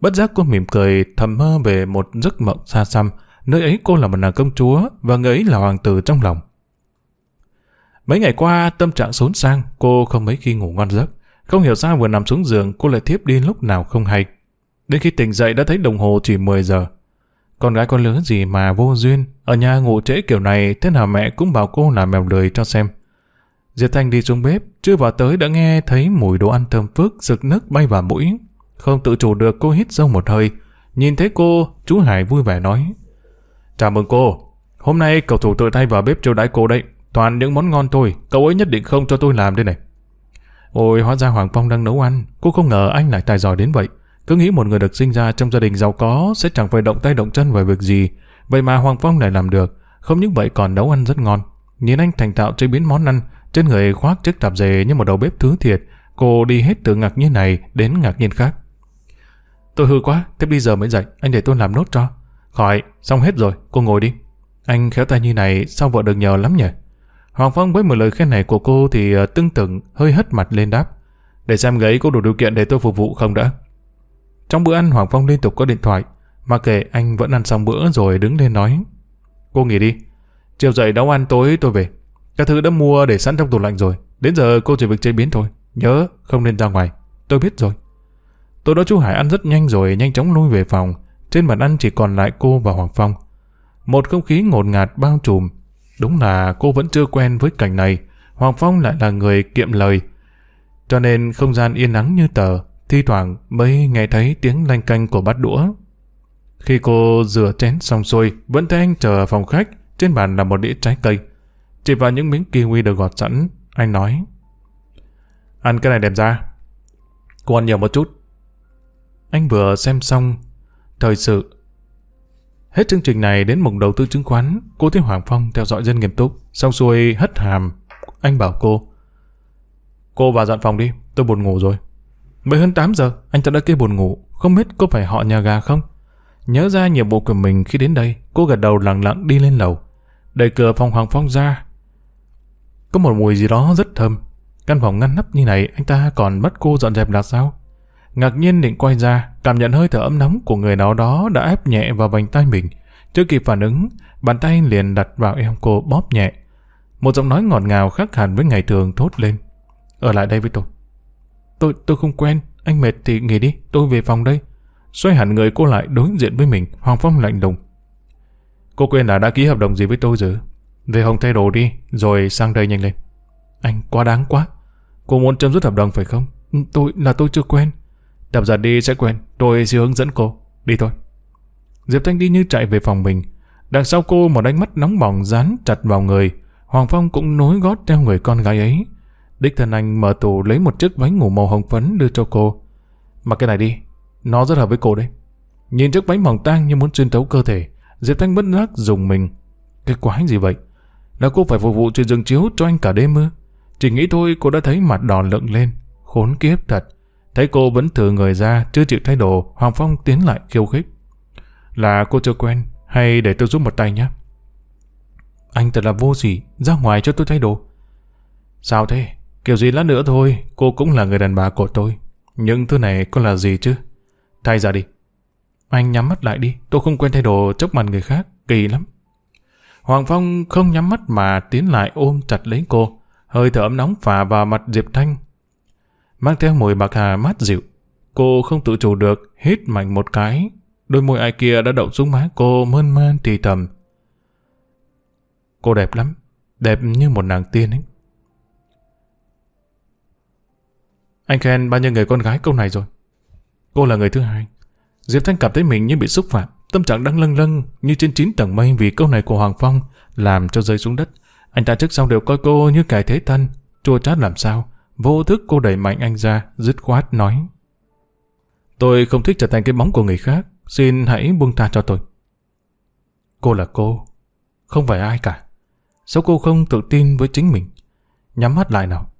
Bất giác cô mỉm cười thầm mơ về một giấc mộng xa xăm, nơi ấy cô là một nàng công chúa và người ấy là hoàng tử trong lòng. Mấy ngày qua, tâm trạng xốn sang, cô không mấy khi ngủ ngon giấc. Không hiểu sao vừa nằm xuống giường, cô lại thiếp đi lúc nào không hay. Đến khi tỉnh dậy đã thấy đồng hồ chỉ 10 giờ. Con gái con lứa gì mà vô duyên, ở nhà ngủ trễ kiểu này, thế nào mẹ cũng bảo cô làm mèo lười cho xem. Diệp Thanh đi xuống bếp, chưa vào tới đã nghe thấy mùi đồ ăn thơm phức, rực nước bay vào mũi. Không tự chủ được cô hít sâu một hơi. Nhìn thấy cô, chú Hải vui vẻ nói. Chào mừng cô, hôm nay cậu thủ tự tay vào bếp chiêu đãi cô đấy. Toàn những món ngon thôi, cậu ấy nhất định không cho tôi làm đây này. Ôi, hóa ra Hoàng Phong đang nấu ăn, cô không ngờ anh lại tài giỏi đến vậy. Cứ nghĩ một người được sinh ra trong gia đình giàu có sẽ chẳng phải động tay động chân về việc gì. Vậy mà Hoàng Phong lại làm được, không những vậy còn nấu ăn rất ngon. Nhìn anh thành tạo chế biến món ăn, trên người khoác chiếc tạp dề như một đầu bếp thứ thiệt, cô đi hết từ ngạc nhiên này đến ngạc nhiên khác. Tôi hư quá, thế bây giờ mới dậy, anh để tôi làm nốt cho. Khỏi, xong hết rồi, cô ngồi đi. Anh khéo tay như này, sao vợ được nhờ lắm nhỉ? Hoàng Phong với một lời khen này của cô thì ờ, tương tưởng hơi hất mặt lên đáp. Để xem gấy có đủ điều kiện để tôi phục vụ không đã. Trong bữa ăn Hoàng Phong liên tục có điện thoại, mà kể anh vẫn ăn xong bữa rồi đứng lên nói. Cô nghỉ đi, chiều dậy nấu ăn tối tôi về. Các thứ đã mua để sẵn trong tủ lạnh rồi, đến giờ cô chỉ việc chế biến thôi. Nhớ, không nên ra ngoài. Tôi biết rồi. Tôi đó chú Hải ăn rất nhanh rồi nhanh chóng lui về phòng. Trên bàn ăn chỉ còn lại cô và Hoàng Phong. Một không khí ngột ngạt bao trùm. Đúng là cô vẫn chưa quen với cảnh này. Hoàng Phong lại là người kiệm lời. Cho nên không gian yên nắng như tờ, thi thoảng mới nghe thấy tiếng lanh canh của bát đũa. Khi cô rửa chén xong xuôi, vẫn thấy anh chờ ở phòng khách, trên bàn là một đĩa trái cây. Chỉ vào những miếng kiwi được gọt sẵn, anh nói. Ăn cái này đẹp ra. Cô ăn nhiều một chút. Anh vừa xem xong thời sự. Hết chương trình này đến mục đầu tư chứng khoán, cô thấy Hoàng Phong theo dõi dân nghiêm túc, xong xuôi hất hàm. Anh bảo cô. Cô vào dọn phòng đi, tôi buồn ngủ rồi. Mới hơn 8 giờ, anh ta đã kêu buồn ngủ, không biết có phải họ nhà gà không? Nhớ ra nhiệm vụ của mình khi đến đây, cô gật đầu lặng lặng đi lên lầu. Đẩy cửa phòng Hoàng Phong ra. Có một mùi gì đó rất thơm. Căn phòng ngăn nắp như này, anh ta còn mất cô dọn dẹp là sao? Ngạc nhiên định quay ra, cảm nhận hơi thở ấm nóng của người nào đó đã ép nhẹ vào vành tay mình. Chưa kịp phản ứng, bàn tay liền đặt vào eo cô bóp nhẹ. Một giọng nói ngọt ngào khác hẳn với ngày thường thốt lên. Ở lại đây với tôi. Tôi, tôi không quen, anh mệt thì nghỉ đi, tôi về phòng đây. Xoay hẳn người cô lại đối diện với mình, Hoàng Phong lạnh lùng. Cô quên là đã ký hợp đồng gì với tôi rồi. Về Hồng thay đồ đi, rồi sang đây nhanh lên. Anh quá đáng quá. Cô muốn chấm dứt hợp đồng phải không? Tôi là tôi chưa quen. Tập dần đi sẽ quen, tôi sẽ hướng dẫn cô. Đi thôi. Diệp Thanh đi như chạy về phòng mình. Đằng sau cô một ánh mắt nóng bỏng dán chặt vào người. Hoàng Phong cũng nối gót theo người con gái ấy. Đích thân anh mở tủ lấy một chiếc váy ngủ màu hồng phấn đưa cho cô. Mặc cái này đi, nó rất hợp với cô đấy. Nhìn chiếc váy mỏng tang như muốn xuyên thấu cơ thể, Diệp Thanh bất giác dùng mình. Cái quái gì vậy? Là cô phải phục vụ trên giường chiếu cho anh cả đêm ư? Chỉ nghĩ thôi cô đã thấy mặt đỏ lựng lên. Khốn kiếp thật. Thấy cô vẫn thừa người ra, chưa chịu thay đồ, Hoàng Phong tiến lại khiêu khích. Là cô chưa quen, hay để tôi giúp một tay nhé? Anh thật là vô sỉ, ra ngoài cho tôi thay đồ. Sao thế? Kiểu gì lát nữa thôi, cô cũng là người đàn bà của tôi. Những thứ này có là gì chứ? Thay ra đi. Anh nhắm mắt lại đi, tôi không quen thay đồ chốc mặt người khác, kỳ lắm. Hoàng Phong không nhắm mắt mà tiến lại ôm chặt lấy cô, hơi thở ấm nóng phả vào mặt Diệp Thanh. Mang theo mùi bạc hà mát dịu, cô không tự chủ được, hít mạnh một cái. Đôi môi ai kia đã đậu xuống má cô mơn man thì thầm. Cô đẹp lắm, đẹp như một nàng tiên ấy. Anh khen bao nhiêu người con gái câu này rồi. Cô là người thứ hai. Diệp Thanh cảm thấy mình như bị xúc phạm. tâm trạng đang lâng lâng như trên chín tầng mây vì câu này của Hoàng Phong làm cho rơi xuống đất. Anh ta trước sau đều coi cô như kẻ thế thân, chua chát làm sao. Vô thức cô đẩy mạnh anh ra, dứt khoát nói. Tôi không thích trở thành cái bóng của người khác, xin hãy buông tha cho tôi. Cô là cô, không phải ai cả. Sao cô không tự tin với chính mình? Nhắm mắt lại nào.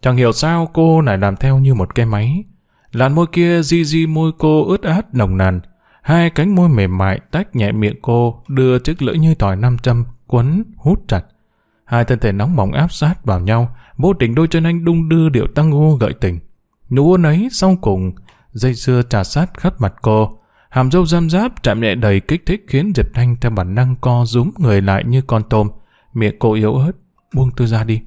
Chẳng hiểu sao cô lại làm theo như một cái máy. Làn môi kia di di môi cô ướt át nồng nàn. Hai cánh môi mềm mại tách nhẹ miệng cô, đưa chiếc lưỡi như tỏi nam châm, quấn, hút chặt. Hai thân thể nóng bỏng áp sát vào nhau, vô tình đôi chân anh đung đưa điệu Tango gợi tình. Nụ hôn ấy sau cùng, dây dưa trà sát khắp mặt cô. Hàm dâu giam giáp chạm nhẹ đầy kích thích khiến Diệp Thanh theo bản năng co rúm người lại như con tôm. Miệng cô yếu ớt, buông tôi ra đi.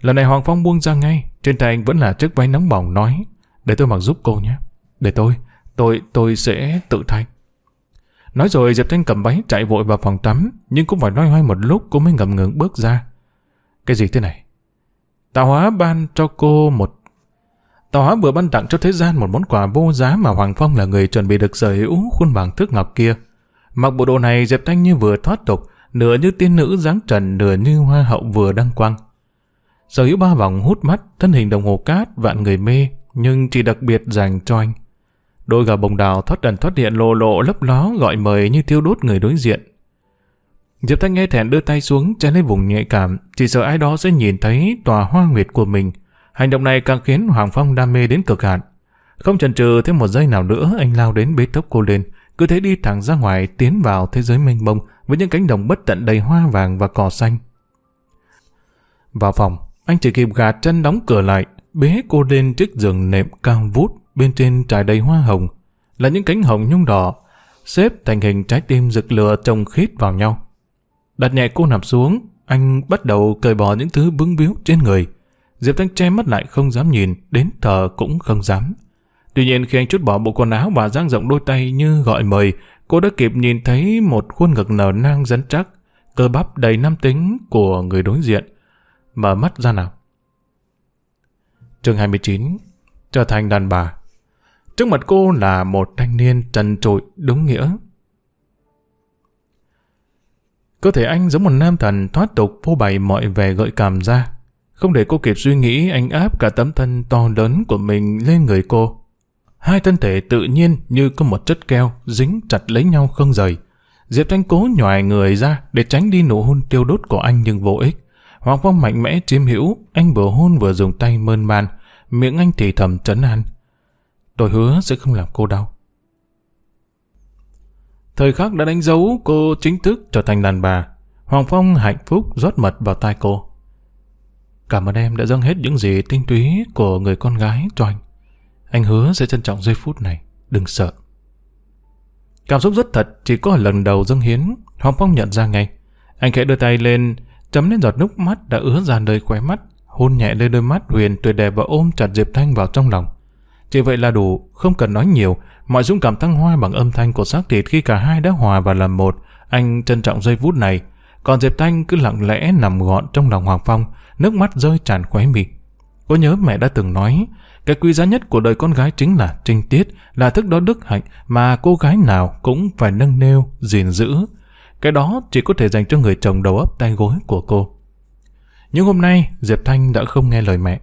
Lần này Hoàng Phong buông ra ngay, trên tay anh vẫn là chiếc váy nóng bỏng nói, để tôi mặc giúp cô nhé. Để tôi, tôi, tôi sẽ tự thay. Nói rồi Diệp Thanh cầm váy chạy vội vào phòng tắm, nhưng cũng phải loay hoay một lúc cô mới ngầm ngừng bước ra. Cái gì thế này? Tạo hóa ban cho cô một... Tạo hóa vừa ban tặng cho thế gian một món quà vô giá mà Hoàng Phong là người chuẩn bị được sở hữu khuôn bằng thước ngọc kia. Mặc bộ đồ này Diệp Thanh như vừa thoát tục, nửa như tiên nữ dáng trần, nửa như hoa hậu vừa đăng quang. Sở hữu ba vòng hút mắt, thân hình đồng hồ cát, vạn người mê, nhưng chỉ đặc biệt dành cho anh. Đôi gà bồng đào thoát ẩn thoát hiện lộ lộ lấp ló gọi mời như thiêu đốt người đối diện. Diệp Thanh nghe thẹn đưa tay xuống che lấy vùng nhạy cảm, chỉ sợ ai đó sẽ nhìn thấy tòa hoa nguyệt của mình. Hành động này càng khiến Hoàng Phong đam mê đến cực hạn. Không chần chừ thêm một giây nào nữa, anh lao đến bế tốc cô lên, cứ thế đi thẳng ra ngoài tiến vào thế giới mênh mông với những cánh đồng bất tận đầy hoa vàng và cỏ xanh. Vào phòng, anh chỉ kịp gạt chân đóng cửa lại, bế cô lên chiếc giường nệm cao vút, bên trên trải đầy hoa hồng, là những cánh hồng nhung đỏ, xếp thành hình trái tim rực lửa trồng khít vào nhau. Đặt nhẹ cô nằm xuống, anh bắt đầu cởi bỏ những thứ bứng biếu trên người. Diệp Thanh che mắt lại không dám nhìn, đến thở cũng không dám. Tuy nhiên khi anh chút bỏ bộ quần áo và dang rộng đôi tay như gọi mời, cô đã kịp nhìn thấy một khuôn ngực nở nang rắn chắc, cơ bắp đầy nam tính của người đối diện. Mở mắt ra nào. Chương 29 Trở thành đàn bà Trước mặt cô là một thanh niên trần trụi đúng nghĩa. Cơ thể anh giống một nam thần thoát tục phô bày mọi vẻ gợi cảm ra. Không để cô kịp suy nghĩ anh áp cả tấm thân to lớn của mình lên người cô. Hai thân thể tự nhiên như có một chất keo dính chặt lấy nhau không rời. Diệp Thanh cố nhòi người ra để tránh đi nụ hôn tiêu đốt của anh nhưng vô ích. Hoàng Phong mạnh mẽ chiếm hữu, anh vừa hôn vừa dùng tay mơn man, miệng anh thì thầm trấn an. Tôi hứa sẽ không làm cô đau. Thời khắc đã đánh dấu cô chính thức trở thành đàn bà. Hoàng Phong hạnh phúc rót mật vào tai cô. Cảm ơn em đã dâng hết những gì tinh túy của người con gái cho anh. Anh hứa sẽ trân trọng giây phút này, đừng sợ. Cảm xúc rất thật, chỉ có lần đầu dâng hiến, Hoàng Phong nhận ra ngay. Anh khẽ đưa tay lên, chấm lên giọt nước mắt đã ứa ra nơi khóe mắt, hôn nhẹ lên đôi mắt huyền tuyệt đẹp và ôm chặt Diệp Thanh vào trong lòng. Chỉ vậy là đủ, không cần nói nhiều, mọi dũng cảm thăng hoa bằng âm thanh của xác thịt khi cả hai đã hòa và làm một, anh trân trọng giây phút này. Còn Diệp Thanh cứ lặng lẽ nằm gọn trong lòng Hoàng Phong, nước mắt rơi tràn khóe mi. Cô nhớ mẹ đã từng nói, cái quý giá nhất của đời con gái chính là trinh tiết, là thức đó đức hạnh mà cô gái nào cũng phải nâng niu, gìn giữ. Cái đó chỉ có thể dành cho người chồng đầu ấp tay gối của cô. Nhưng hôm nay, Diệp Thanh đã không nghe lời mẹ.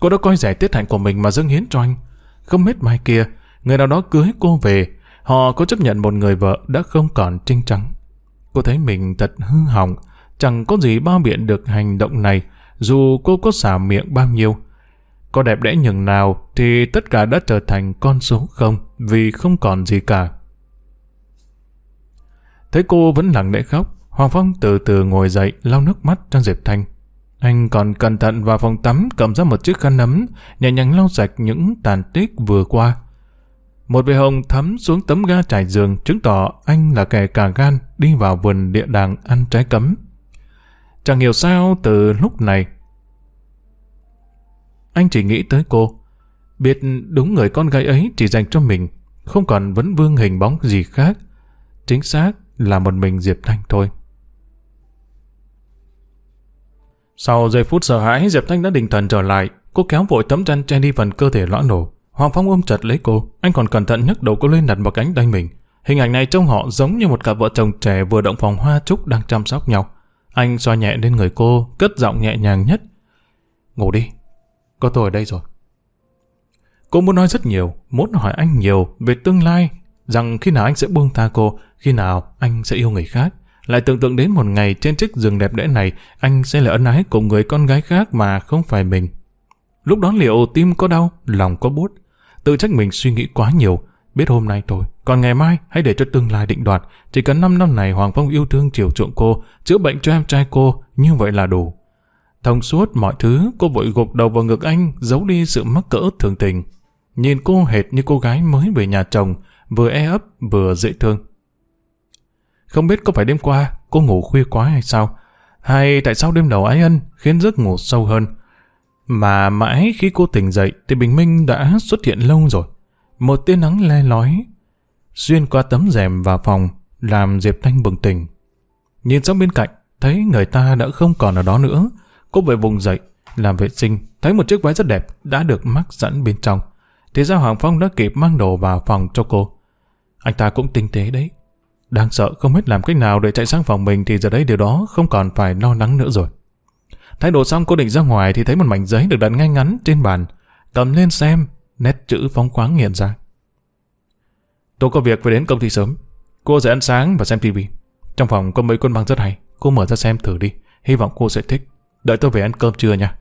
Cô đã coi rẻ tiết hạnh của mình mà dâng hiến cho anh. Không biết mai kia, người nào đó cưới cô về, họ có chấp nhận một người vợ đã không còn trinh trắng. Cô thấy mình thật hư hỏng, chẳng có gì bao biện được hành động này, dù cô có xả miệng bao nhiêu. Có đẹp đẽ nhường nào thì tất cả đã trở thành con số không vì không còn gì cả. Thấy cô vẫn lặng lẽ khóc, Hoàng Phong từ từ ngồi dậy lau nước mắt cho Diệp Thanh. Anh còn cẩn thận vào phòng tắm cầm ra một chiếc khăn nấm, nhẹ nhàng lau sạch những tàn tích vừa qua. Một vệt hồng thấm xuống tấm ga trải giường chứng tỏ anh là kẻ cả gan đi vào vườn địa đàng ăn trái cấm. Chẳng hiểu sao từ lúc này anh chỉ nghĩ tới cô. Biết đúng người con gái ấy chỉ dành cho mình, không còn vấn vương hình bóng gì khác. Chính xác là một mình Diệp Thanh thôi. Sau giây phút sợ hãi, Diệp Thanh đã định thần trở lại. Cô kéo vội tấm chăn che đi phần cơ thể lõa nổ. Hoàng Phong ôm chặt lấy cô. Anh còn cẩn thận nhấc đầu cô lên đặt vào cánh tay mình. Hình ảnh này trông họ giống như một cặp vợ chồng trẻ vừa động phòng hoa trúc đang chăm sóc nhau. Anh xoa nhẹ lên người cô, cất giọng nhẹ nhàng nhất. Ngủ đi, có tôi ở đây rồi. Cô muốn nói rất nhiều, muốn hỏi anh nhiều về tương lai, rằng khi nào anh sẽ buông tha cô, khi nào anh sẽ yêu người khác. Lại tưởng tượng đến một ngày trên chiếc giường đẹp đẽ này, anh sẽ là ân ái cùng người con gái khác mà không phải mình. Lúc đó liệu tim có đau, lòng có bút, tự trách mình suy nghĩ quá nhiều, biết hôm nay thôi, còn ngày mai hãy để cho tương lai định đoạt. Chỉ cần 5 năm này Hoàng Phong yêu thương chiều chuộng cô, chữa bệnh cho em trai cô, như vậy là đủ. Thông suốt mọi thứ, cô vội gục đầu vào ngực anh, giấu đi sự mắc cỡ thường tình. Nhìn cô hệt như cô gái mới về nhà chồng, vừa e ấp vừa dễ thương. Không biết có phải đêm qua cô ngủ khuya quá hay sao? Hay tại sao đêm đầu ái ân khiến giấc ngủ sâu hơn? Mà mãi khi cô tỉnh dậy thì bình minh đã xuất hiện lâu rồi. Một tia nắng le lói xuyên qua tấm rèm vào phòng, làm Diệp Thanh bừng tỉnh. Nhìn sang bên cạnh, thấy người ta đã không còn ở đó nữa. Cô về vùng dậy, làm vệ sinh, thấy một chiếc váy rất đẹp đã được mắc sẵn bên trong. Thì ra Hoàng Phong đã kịp mang đồ vào phòng cho cô. Anh ta cũng tinh tế đấy. Đang sợ không biết làm cách nào để chạy sang phòng mình thì giờ đây điều đó không còn phải lo lắng nữa rồi. Thay đồ xong cô định ra ngoài thì thấy một mảnh giấy được đặt ngay ngắn trên bàn. Cầm lên xem, nét chữ phóng khoáng hiện ra. Tôi có việc phải đến công ty sớm. Cô sẽ ăn sáng và xem tivi. Trong phòng có mấy cuốn băng rất hay. Cô mở ra xem thử đi. Hy vọng cô sẽ thích. Đợi tôi về ăn cơm trưa nha.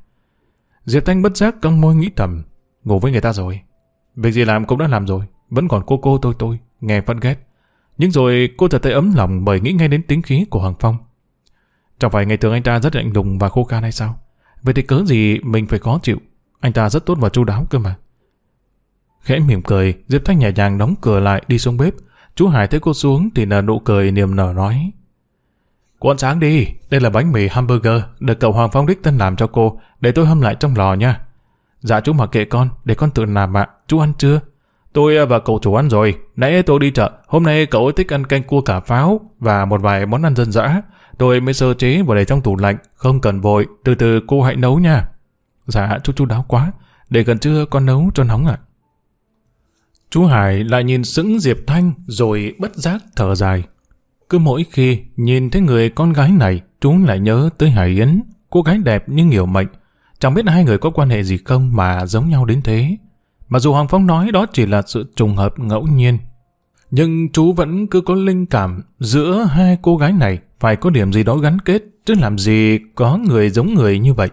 Diệp Thanh bất giác cong môi nghĩ thầm. Ngủ với người ta rồi. Việc gì làm cũng đã làm rồi. Vẫn còn cô cô tôi tôi. Nghe phân ghét. Nhưng rồi cô thật thấy ấm lòng bởi nghĩ ngay đến tính khí của Hoàng Phong. Chẳng phải ngày thường anh ta rất lạnh lùng và khô khan hay sao? Vậy thì cớ gì mình phải khó chịu? Anh ta rất tốt và chu đáo cơ mà. Khẽ mỉm cười, Diệp Thanh nhẹ nhàng đóng cửa lại đi xuống bếp. Chú Hải thấy cô xuống thì nở nụ cười niềm nở nói. Cô ăn sáng đi, đây là bánh mì hamburger được cậu Hoàng Phong Đích Tân làm cho cô, để tôi hâm lại trong lò nha. Dạ chú mặc kệ con, để con tự làm ạ, chú ăn chưa? Tôi à, và cậu chủ ăn rồi, nãy tôi đi chợ, hôm nay cậu ấy thích ăn canh cua cả pháo và một vài món ăn dân dã. Tôi mới sơ chế và để trong tủ lạnh, không cần vội, từ từ cô hãy nấu nha. Dạ chú chú đáo quá, để gần trưa con nấu cho nóng ạ. Chú Hải lại nhìn sững Diệp Thanh rồi bất giác thở dài. Cứ mỗi khi nhìn thấy người con gái này, chú lại nhớ tới Hải Yến, cô gái đẹp nhưng nhiều mệnh. Chẳng biết hai người có quan hệ gì không mà giống nhau đến thế. Mặc dù Hoàng Phong nói đó chỉ là sự trùng hợp ngẫu nhiên. Nhưng chú vẫn cứ có linh cảm giữa hai cô gái này phải có điểm gì đó gắn kết, chứ làm gì có người giống người như vậy.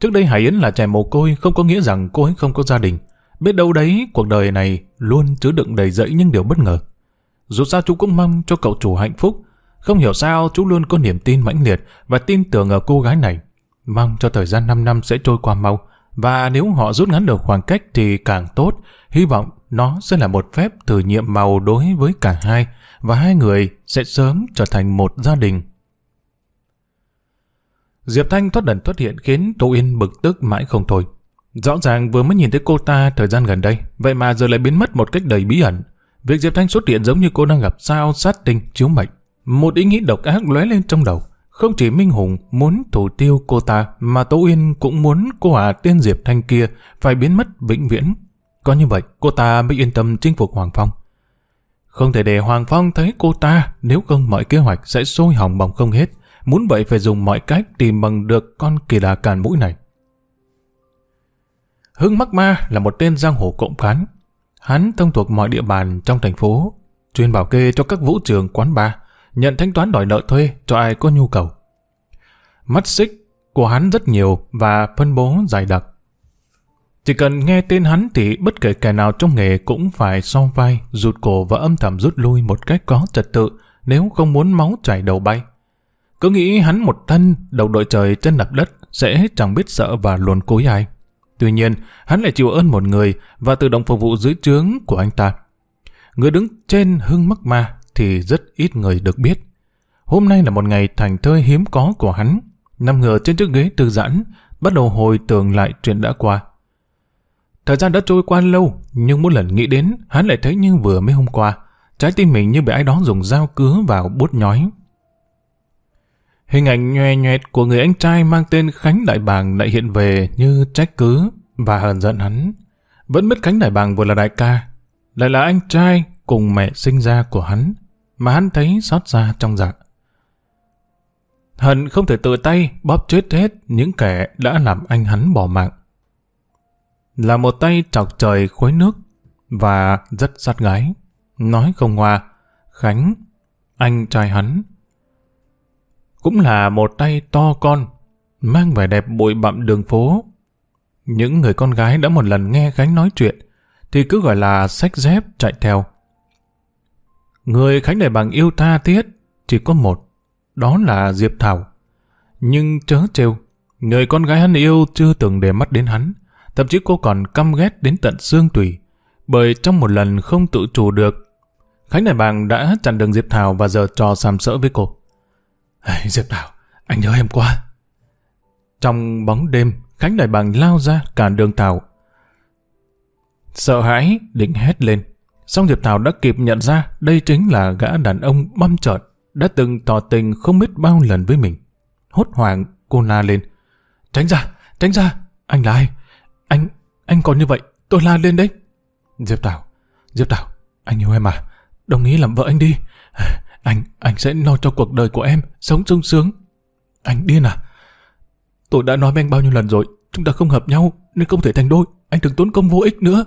Trước đây Hải Yến là trẻ mồ côi không có nghĩa rằng cô ấy không có gia đình. Biết đâu đấy, cuộc đời này luôn chứa đựng đầy dẫy những điều bất ngờ. Dù sao chú cũng mong cho cậu chủ hạnh phúc. Không hiểu sao chú luôn có niềm tin mãnh liệt và tin tưởng ở cô gái này. Mong cho thời gian 5 năm sẽ trôi qua mau. Và nếu họ rút ngắn được khoảng cách thì càng tốt. Hy vọng nó sẽ là một phép thử nghiệm màu đối với cả hai và hai người sẽ sớm trở thành một gia đình. Diệp Thanh thoát đần thoát hiện khiến Tô Yên bực tức mãi không thôi. Rõ ràng vừa mới nhìn thấy cô ta thời gian gần đây, vậy mà giờ lại biến mất một cách đầy bí ẩn. Việc Diệp Thanh xuất hiện giống như cô đang gặp sao sát tinh chiếu mệnh. Một ý nghĩ độc ác lóe lên trong đầu. Không chỉ Minh Hùng muốn thủ tiêu cô ta, mà Tố Uyên cũng muốn cô Hà tiên Diệp Thanh kia phải biến mất vĩnh viễn. Có như vậy, cô ta mới yên tâm chinh phục Hoàng Phong. Không thể để Hoàng Phong thấy cô ta, nếu không mọi kế hoạch sẽ sôi hỏng bỏng không hết. Muốn vậy phải dùng mọi cách tìm bằng được con kỳ đà càn mũi này. Hưng Mắc Ma là một tên giang hồ cộng cán. Hắn thông thuộc mọi địa bàn trong thành phố, chuyên bảo kê cho các vũ trường quán bar, nhận thanh toán đòi nợ thuê cho ai có nhu cầu. Mắt xích của hắn rất nhiều và phân bố dài đặc. Chỉ cần nghe tên hắn thì bất kể kẻ nào trong nghề cũng phải so vai, rụt cổ và âm thầm rút lui một cách có trật tự nếu không muốn máu chảy đầu bay. Cứ nghĩ hắn một thân, đầu đội trời chân đập đất sẽ chẳng biết sợ và luồn cối ai. Tuy nhiên, hắn lại chịu ơn một người và tự động phục vụ dưới trướng của anh ta. Người đứng trên hưng mắc ma thì rất ít người được biết. Hôm nay là một ngày thành thơi hiếm có của hắn. Nằm ngửa trên chiếc ghế thư giãn, bắt đầu hồi tưởng lại chuyện đã qua. Thời gian đã trôi qua lâu, nhưng mỗi lần nghĩ đến, hắn lại thấy như vừa mới hôm qua. Trái tim mình như bị ai đó dùng dao cứa vào bút nhói. Hình ảnh nhòe nhoẹt của người anh trai mang tên Khánh Đại Bàng lại hiện về như trách cứ và hờn giận hắn. Vẫn biết Khánh Đại Bàng vừa là đại ca, lại là anh trai cùng mẹ sinh ra của hắn, mà hắn thấy xót xa trong dạ. Hận không thể tự tay bóp chết hết những kẻ đã làm anh hắn bỏ mạng. Là một tay chọc trời khuấy nước và rất sát gái. Nói không hoa, Khánh, anh trai hắn, cũng là một tay to con, mang vẻ đẹp bụi bặm đường phố. Những người con gái đã một lần nghe Khánh nói chuyện, thì cứ gọi là sách dép chạy theo. Người Khánh để bằng yêu tha thiết, chỉ có một, đó là Diệp Thảo. Nhưng chớ trêu, người con gái hắn yêu chưa từng để mắt đến hắn, thậm chí cô còn căm ghét đến tận xương tủy, bởi trong một lần không tự chủ được, Khánh Đại Bàng đã chặn đường Diệp Thảo và giờ trò sàm sỡ với cô. Hey, Diệp Thảo, anh nhớ em quá. Trong bóng đêm, Khánh Đại Bàng lao ra cản đường Thảo. Sợ hãi, định hét lên. Song Diệp Thảo đã kịp nhận ra đây chính là gã đàn ông băm trợn đã từng tỏ tình không biết bao lần với mình. Hốt hoảng, cô la lên. Tránh ra, tránh ra, anh là ai? Anh, anh còn như vậy, tôi la lên đấy. Diệp Thảo, Diệp Thảo, anh yêu em à? Đồng ý làm vợ anh đi. Anh, anh sẽ lo cho cuộc đời của em, sống sung sướng. Anh điên à? Tôi đã nói với anh bao nhiêu lần rồi, chúng ta không hợp nhau, nên không thể thành đôi. Anh đừng tốn công vô ích nữa.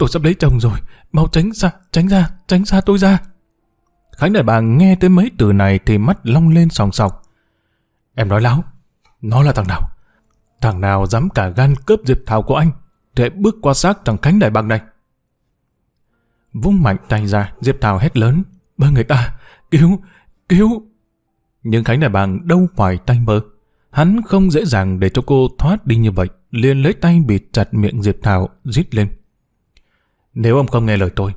Tôi sắp lấy chồng rồi, mau tránh ra, tránh ra, tránh ra tôi ra. Khánh đại bàng nghe tới mấy từ này thì mắt long lên sòng sọc. Em nói láo, nó là thằng nào? Thằng nào dám cả gan cướp Diệp Thảo của anh, để bước qua xác thằng Khánh đại bàng này. Vung mạnh tay ra, Diệp Thảo hét lớn. Bơ người ta, cứu, cứu. Nhưng Khánh đại bàng đâu phải tay mơ. Hắn không dễ dàng để cho cô thoát đi như vậy, liền lấy tay bịt chặt miệng Diệp Thảo, rít lên. Nếu ông không nghe lời tôi,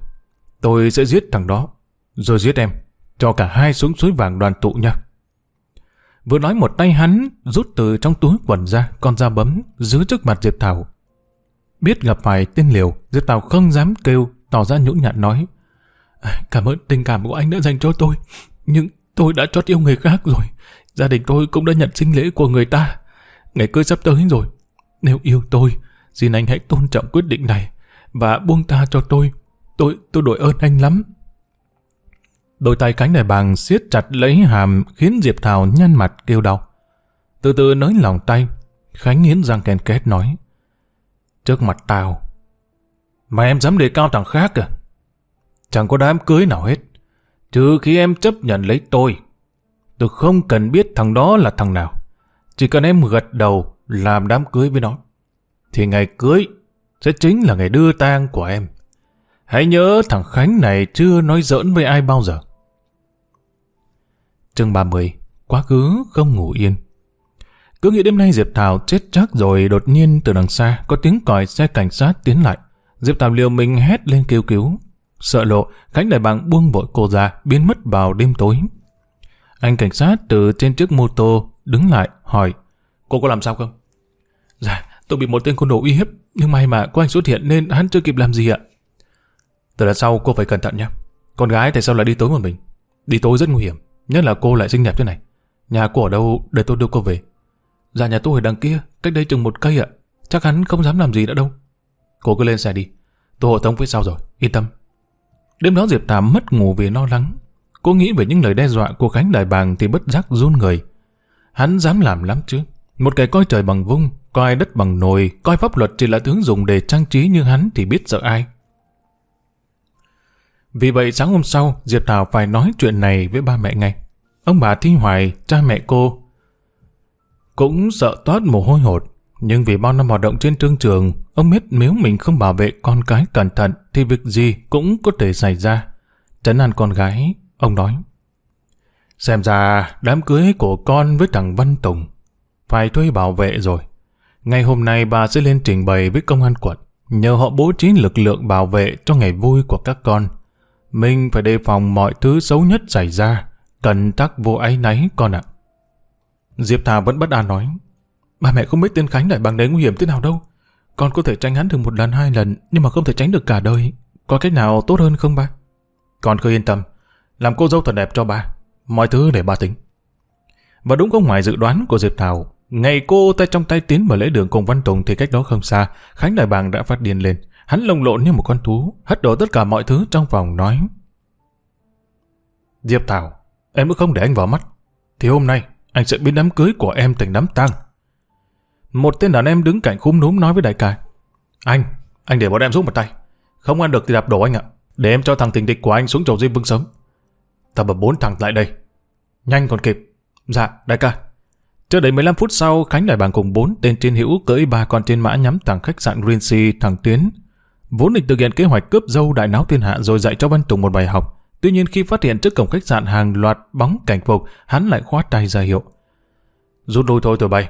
tôi sẽ giết thằng đó, rồi giết em, cho cả hai xuống suối vàng đoàn tụ nha. Vừa nói một tay hắn rút từ trong túi quần ra con dao bấm giữ trước mặt Diệp Thảo. Biết gặp phải tên liều, Diệp Thảo không dám kêu, tỏ ra nhũn nhạt nói. À, cảm ơn tình cảm của anh đã dành cho tôi, nhưng tôi đã chót yêu người khác rồi. Gia đình tôi cũng đã nhận sinh lễ của người ta. Ngày cưới sắp tới rồi. Nếu yêu tôi, xin anh hãy tôn trọng quyết định này và buông ta cho tôi. Tôi tôi đổi ơn anh lắm. Đôi tay cánh đại bàng siết chặt lấy hàm khiến Diệp Thảo nhăn mặt kêu đau. Từ từ nới lòng tay, Khánh nghiến răng kèn két nói. Trước mặt tao, mà em dám đề cao thằng khác à? Chẳng có đám cưới nào hết. Trừ khi em chấp nhận lấy tôi. Tôi không cần biết thằng đó là thằng nào. Chỉ cần em gật đầu làm đám cưới với nó. Thì ngày cưới sẽ chính là ngày đưa tang của em. Hãy nhớ thằng Khánh này chưa nói giỡn với ai bao giờ. Chương 30 Quá khứ không ngủ yên Cứ nghĩ đêm nay Diệp Thảo chết chắc rồi đột nhiên từ đằng xa có tiếng còi xe cảnh sát tiến lại. Diệp Thảo liều mình hét lên kêu cứu. Sợ lộ, Khánh đại bàng buông vội cô ra, biến mất vào đêm tối. Anh cảnh sát từ trên chiếc mô tô đứng lại hỏi Cô có làm sao không? Dạ, tôi bị một tên côn đồ uy hiếp nhưng may mà có anh xuất hiện nên hắn chưa kịp làm gì ạ. Từ lần sau cô phải cẩn thận nhé. Con gái tại sao lại đi tối một mình? Đi tối rất nguy hiểm, nhất là cô lại xinh đẹp thế này. Nhà cô ở đâu để tôi đưa cô về? Dạ nhà tôi ở đằng kia, cách đây chừng một cây ạ. Chắc hắn không dám làm gì nữa đâu. Cô cứ lên xe đi, tôi hộ tống phía sau rồi, yên tâm. Đêm đó Diệp Tàm mất ngủ vì lo lắng. Cô nghĩ về những lời đe dọa của Khánh Đại Bàng thì bất giác run người. Hắn dám làm lắm chứ. Một kẻ coi trời bằng vung, coi đất bằng nồi, coi pháp luật chỉ là tướng dùng để trang trí như hắn thì biết sợ ai. Vì vậy sáng hôm sau, Diệp Thảo phải nói chuyện này với ba mẹ ngay. Ông bà Thi Hoài, cha mẹ cô, cũng sợ toát mồ hôi hột. Nhưng vì bao năm hoạt động trên thương trường, ông biết nếu mình không bảo vệ con cái cẩn thận thì việc gì cũng có thể xảy ra. Trấn an con gái, ông nói. Xem ra đám cưới của con với thằng Văn Tùng phải thuê bảo vệ rồi. Ngày hôm nay bà sẽ lên trình bày với công an quận, nhờ họ bố trí lực lượng bảo vệ cho ngày vui của các con. Mình phải đề phòng mọi thứ xấu nhất xảy ra, cần tắc vô áy náy con ạ. Diệp Thà vẫn bất an nói, ba mẹ không biết tên Khánh đại bằng đấy nguy hiểm thế nào đâu. Con có thể tránh hắn được một lần hai lần, nhưng mà không thể tránh được cả đời. Có cách nào tốt hơn không ba? Con cứ yên tâm, làm cô dâu thật đẹp cho ba. Mọi thứ để ba tính. Và đúng có ngoài dự đoán của Diệp Thảo, ngày cô tay trong tay tiến vào lễ đường cùng Văn Tùng thì cách đó không xa, Khánh Đại Bàng đã phát điên lên. Hắn lồng lộn như một con thú, hất đổ tất cả mọi thứ trong phòng nói. Diệp Thảo, em cứ không để anh vào mắt. Thì hôm nay, anh sẽ biến đám cưới của em thành đám tang. Một tên đàn em đứng cạnh khúm núm nói với đại ca. Anh, anh để bọn em giúp một tay. Không ăn được thì đạp đổ anh ạ. Để em cho thằng tình địch của anh xuống chầu riêng vương sớm. Ta bật bốn thằng lại đây. Nhanh còn kịp. Dạ, đại ca. Chưa đầy 15 phút sau, Khánh đại bàng cùng bốn tên trên hữu cưỡi ba con trên mã nhắm thẳng khách sạn Green Sea thằng Tiến. Vốn định thực hiện kế hoạch cướp dâu đại náo thiên hạ rồi dạy cho Văn Tùng một bài học. Tuy nhiên khi phát hiện trước cổng khách sạn hàng loạt bóng cảnh phục, hắn lại khoát tay ra hiệu. Rút lui thôi tụi bay.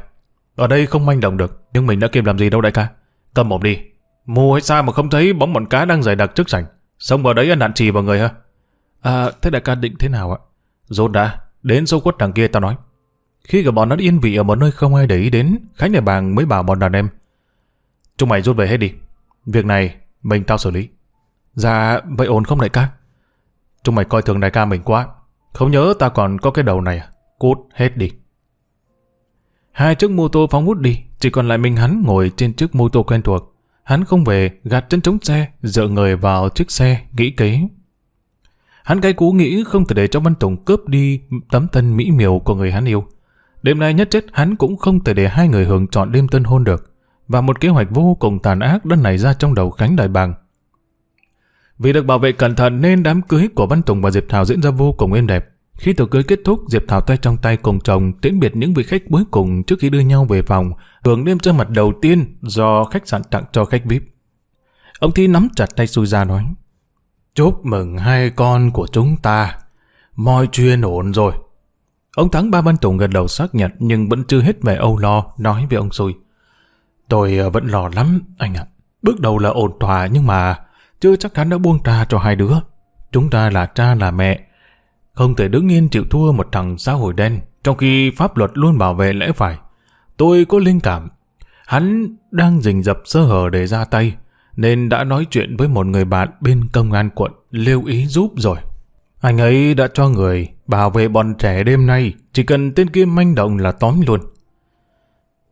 Ở đây không manh động được, nhưng mình đã kịp làm gì đâu đại ca. Cầm mồm đi. Mù hay sao mà không thấy bóng bọn cá đang dày đặc trước sảnh. Xong vào đấy ăn đạn trì vào người ha. À, thế đại ca định thế nào ạ? Rốt đã, đến sâu quất đằng kia tao nói. Khi cả bọn nó yên vị ở một nơi không ai để ý đến, Khánh nhà bàng mới bảo bọn đàn em. Chúng mày rút về hết đi. Việc này, mình tao xử lý. Dạ, vậy ổn không đại ca? Chúng mày coi thường đại ca mình quá. Không nhớ ta còn có cái đầu này à? Cút hết đi. Hai chiếc mô tô phóng hút đi, chỉ còn lại mình hắn ngồi trên chiếc mô tô quen thuộc. Hắn không về, gạt chân trống xe, dựa người vào chiếc xe, nghĩ kế. Hắn cái cú nghĩ không thể để cho Văn Tùng cướp đi tấm thân mỹ miều của người hắn yêu. Đêm nay nhất chết hắn cũng không thể để hai người hưởng chọn đêm tân hôn được. Và một kế hoạch vô cùng tàn ác đã nảy ra trong đầu Khánh Đại Bàng. Vì được bảo vệ cẩn thận nên đám cưới của Văn Tùng và Diệp Thảo diễn ra vô cùng êm đẹp. Khi tiệc cưới kết thúc, Diệp Thảo tay trong tay cùng chồng tiễn biệt những vị khách cuối cùng trước khi đưa nhau về phòng, hưởng đêm chơi mặt đầu tiên do khách sạn tặng cho khách VIP. Ông Thi nắm chặt tay Xui ra nói, Chúc mừng hai con của chúng ta, mọi chuyện ổn rồi. Ông Thắng ba Văn Tùng gần đầu xác nhận nhưng vẫn chưa hết về âu lo, nói với ông Xui. Tôi ờ, vẫn lo lắm, anh ạ. Bước đầu là ổn thỏa nhưng mà chưa chắc chắn đã buông ra cho hai đứa. Chúng ta là cha là mẹ, không thể đứng yên chịu thua một thằng xã hội đen, trong khi pháp luật luôn bảo vệ lẽ phải. Tôi có linh cảm, hắn đang rình dập sơ hở để ra tay, nên đã nói chuyện với một người bạn bên công an quận lưu ý giúp rồi. Anh ấy đã cho người bảo vệ bọn trẻ đêm nay, chỉ cần tên kia manh động là tóm luôn.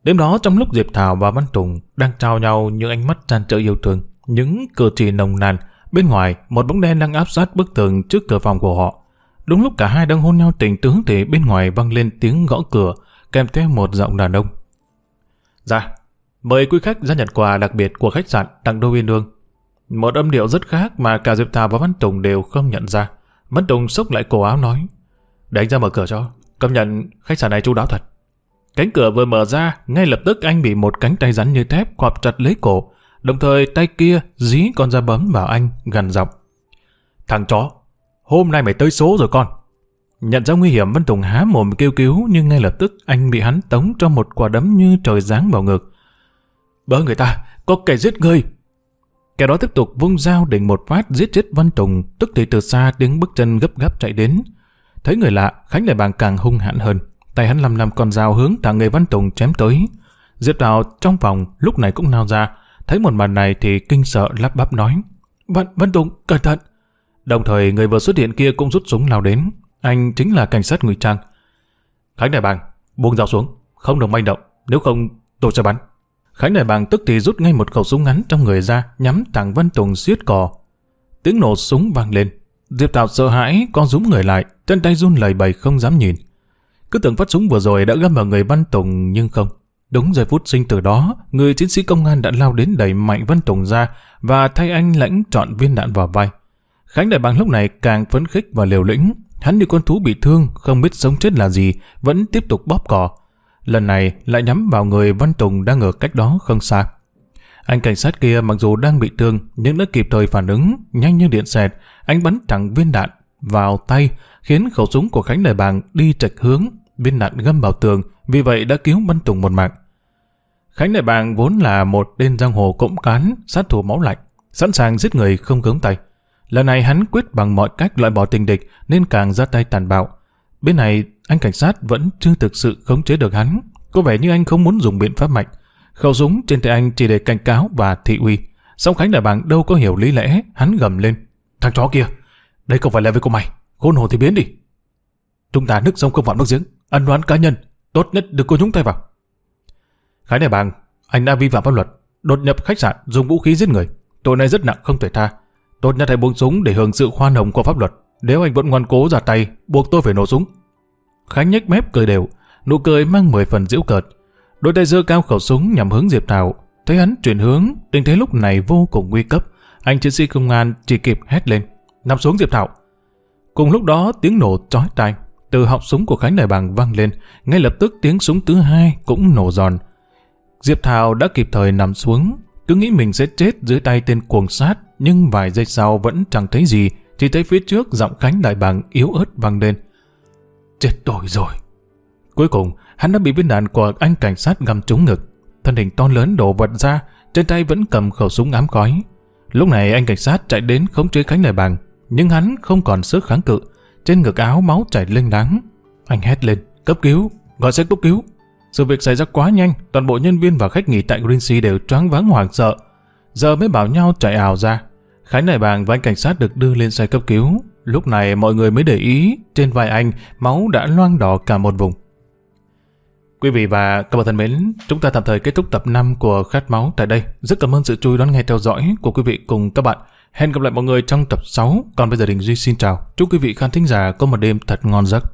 Đêm đó trong lúc Diệp Thảo và Văn Tùng đang trao nhau những ánh mắt tràn trỡ yêu thương, những cử chỉ nồng nàn, bên ngoài một bóng đen đang áp sát bức tường trước cửa phòng của họ. Đúng lúc cả hai đang hôn nhau tình tướng thì bên ngoài vang lên tiếng gõ cửa, kèm theo một giọng đàn ông. Dạ, mời quý khách ra nhận quà đặc biệt của khách sạn Đặng Đô Yên Đương. Một âm điệu rất khác mà cả Diệp Thảo và Văn Tùng đều không nhận ra. Văn Tùng xốc lại cổ áo nói, để anh ra mở cửa cho, công nhận khách sạn này chú đáo thật. Cánh cửa vừa mở ra, ngay lập tức anh bị một cánh tay rắn như thép quặp chặt lấy cổ, đồng thời tay kia dí con da bấm vào anh, gần giọng. Thằng chó, Hôm nay mày tới số rồi con. Nhận ra nguy hiểm Vân Tùng há mồm kêu cứu nhưng ngay lập tức anh bị hắn tống cho một quả đấm như trời giáng vào ngực. Bớ người ta, có kẻ giết người. Kẻ đó tiếp tục vung dao định một phát giết chết Vân Tùng, tức thì từ xa tiếng bước chân gấp gáp chạy đến. Thấy người lạ, Khánh lại bàng càng hung hãn hơn. Tay hắn lăm lăm con dao hướng thẳng người Văn Tùng chém tới. Diệp Đào trong phòng lúc này cũng nao ra. Thấy một màn này thì kinh sợ lắp bắp nói. Văn, Văn Tùng, cẩn thận! Đồng thời người vừa xuất hiện kia cũng rút súng lao đến. Anh chính là cảnh sát ngụy trang. Khánh Đại Bàng, buông dao xuống, không được manh động, nếu không tôi sẽ bắn. Khánh Đại Bàng tức thì rút ngay một khẩu súng ngắn trong người ra, nhắm thẳng Văn Tùng xiết cò. Tiếng nổ súng vang lên. Diệp Tạo sợ hãi, con rúm người lại, chân tay run lầy bầy không dám nhìn. Cứ tưởng phát súng vừa rồi đã găm vào người Văn Tùng nhưng không. Đúng giây phút sinh từ đó, người chiến sĩ công an đã lao đến đẩy mạnh Văn Tùng ra và thay anh lãnh chọn viên đạn vào vai. Khánh Đại Bàng lúc này càng phấn khích và liều lĩnh. Hắn như con thú bị thương, không biết sống chết là gì, vẫn tiếp tục bóp cò. Lần này lại nhắm vào người Văn Tùng đang ở cách đó không xa. Anh cảnh sát kia mặc dù đang bị thương, nhưng đã kịp thời phản ứng, nhanh như điện xẹt, anh bắn thẳng viên đạn vào tay, khiến khẩu súng của Khánh Đại Bàng đi trạch hướng, viên đạn găm vào tường, vì vậy đã cứu Văn Tùng một mạng. Khánh Đại Bàng vốn là một tên giang hồ cộng cán, sát thủ máu lạnh, sẵn sàng giết người không cứng tay. Lần này hắn quyết bằng mọi cách loại bỏ tình địch nên càng ra tay tàn bạo. Bên này, anh cảnh sát vẫn chưa thực sự khống chế được hắn. Có vẻ như anh không muốn dùng biện pháp mạnh. Khẩu súng trên tay anh chỉ để cảnh cáo và thị uy. Song Khánh đại bàng đâu có hiểu lý lẽ, hắn gầm lên. Thằng chó kia, đây không phải là với cô mày. Khôn hồn thì biến đi. Chúng ta nước sông không phạm nước giếng, ân đoán cá nhân, tốt nhất đừng có nhúng tay vào. Khánh đại bàng, anh đã vi phạm pháp luật, đột nhập khách sạn dùng vũ khí giết người. Tội này rất nặng không thể tha. Tốt nhất hãy buông súng để hưởng sự khoan hồng của pháp luật. Nếu anh vẫn ngoan cố ra tay, buộc tôi phải nổ súng. Khánh nhếch mép cười đều, nụ cười mang mười phần giễu cợt. Đôi tay giơ cao khẩu súng nhằm hướng Diệp Thảo. Thấy hắn chuyển hướng, tình thế lúc này vô cùng nguy cấp. Anh chiến sĩ công an chỉ kịp hét lên. Nằm xuống Diệp Thảo. Cùng lúc đó tiếng nổ chói tai từ họng súng của Khánh Đại Bàng vang lên, ngay lập tức tiếng súng thứ hai cũng nổ giòn. Diệp Thảo đã kịp thời nằm xuống, cứ nghĩ mình sẽ chết dưới tay tên cuồng sát, nhưng vài giây sau vẫn chẳng thấy gì, chỉ thấy phía trước giọng Khánh Đại Bàng yếu ớt vang lên. Chết tôi rồi. Cuối cùng, hắn đã bị viên đạn của anh cảnh sát găm trúng ngực. Thân hình to lớn đổ vật ra, trên tay vẫn cầm khẩu súng ám khói. Lúc này anh cảnh sát chạy đến khống chế Khánh Đại Bàng, nhưng hắn không còn sức kháng cự. Trên ngực áo máu chảy linh láng. Anh hét lên, cấp cứu, gọi xe cấp cứu. Sự việc xảy ra quá nhanh, toàn bộ nhân viên và khách nghỉ tại Green Sea đều choáng váng hoảng sợ. Giờ mới bảo nhau chạy ảo ra. Khánh Đại Bàng và anh cảnh sát được đưa lên xe cấp cứu. Lúc này mọi người mới để ý, trên vai anh, máu đã loang đỏ cả một vùng. Quý vị và các bạn thân mến, chúng ta tạm thời kết thúc tập 5 của Khát Máu tại đây. Rất cảm ơn sự chú ý đón nghe theo dõi của quý vị cùng các bạn. Hẹn gặp lại mọi người trong tập 6. Còn bây giờ Đình Duy xin chào. Chúc quý vị khán thính giả có một đêm thật ngon giấc.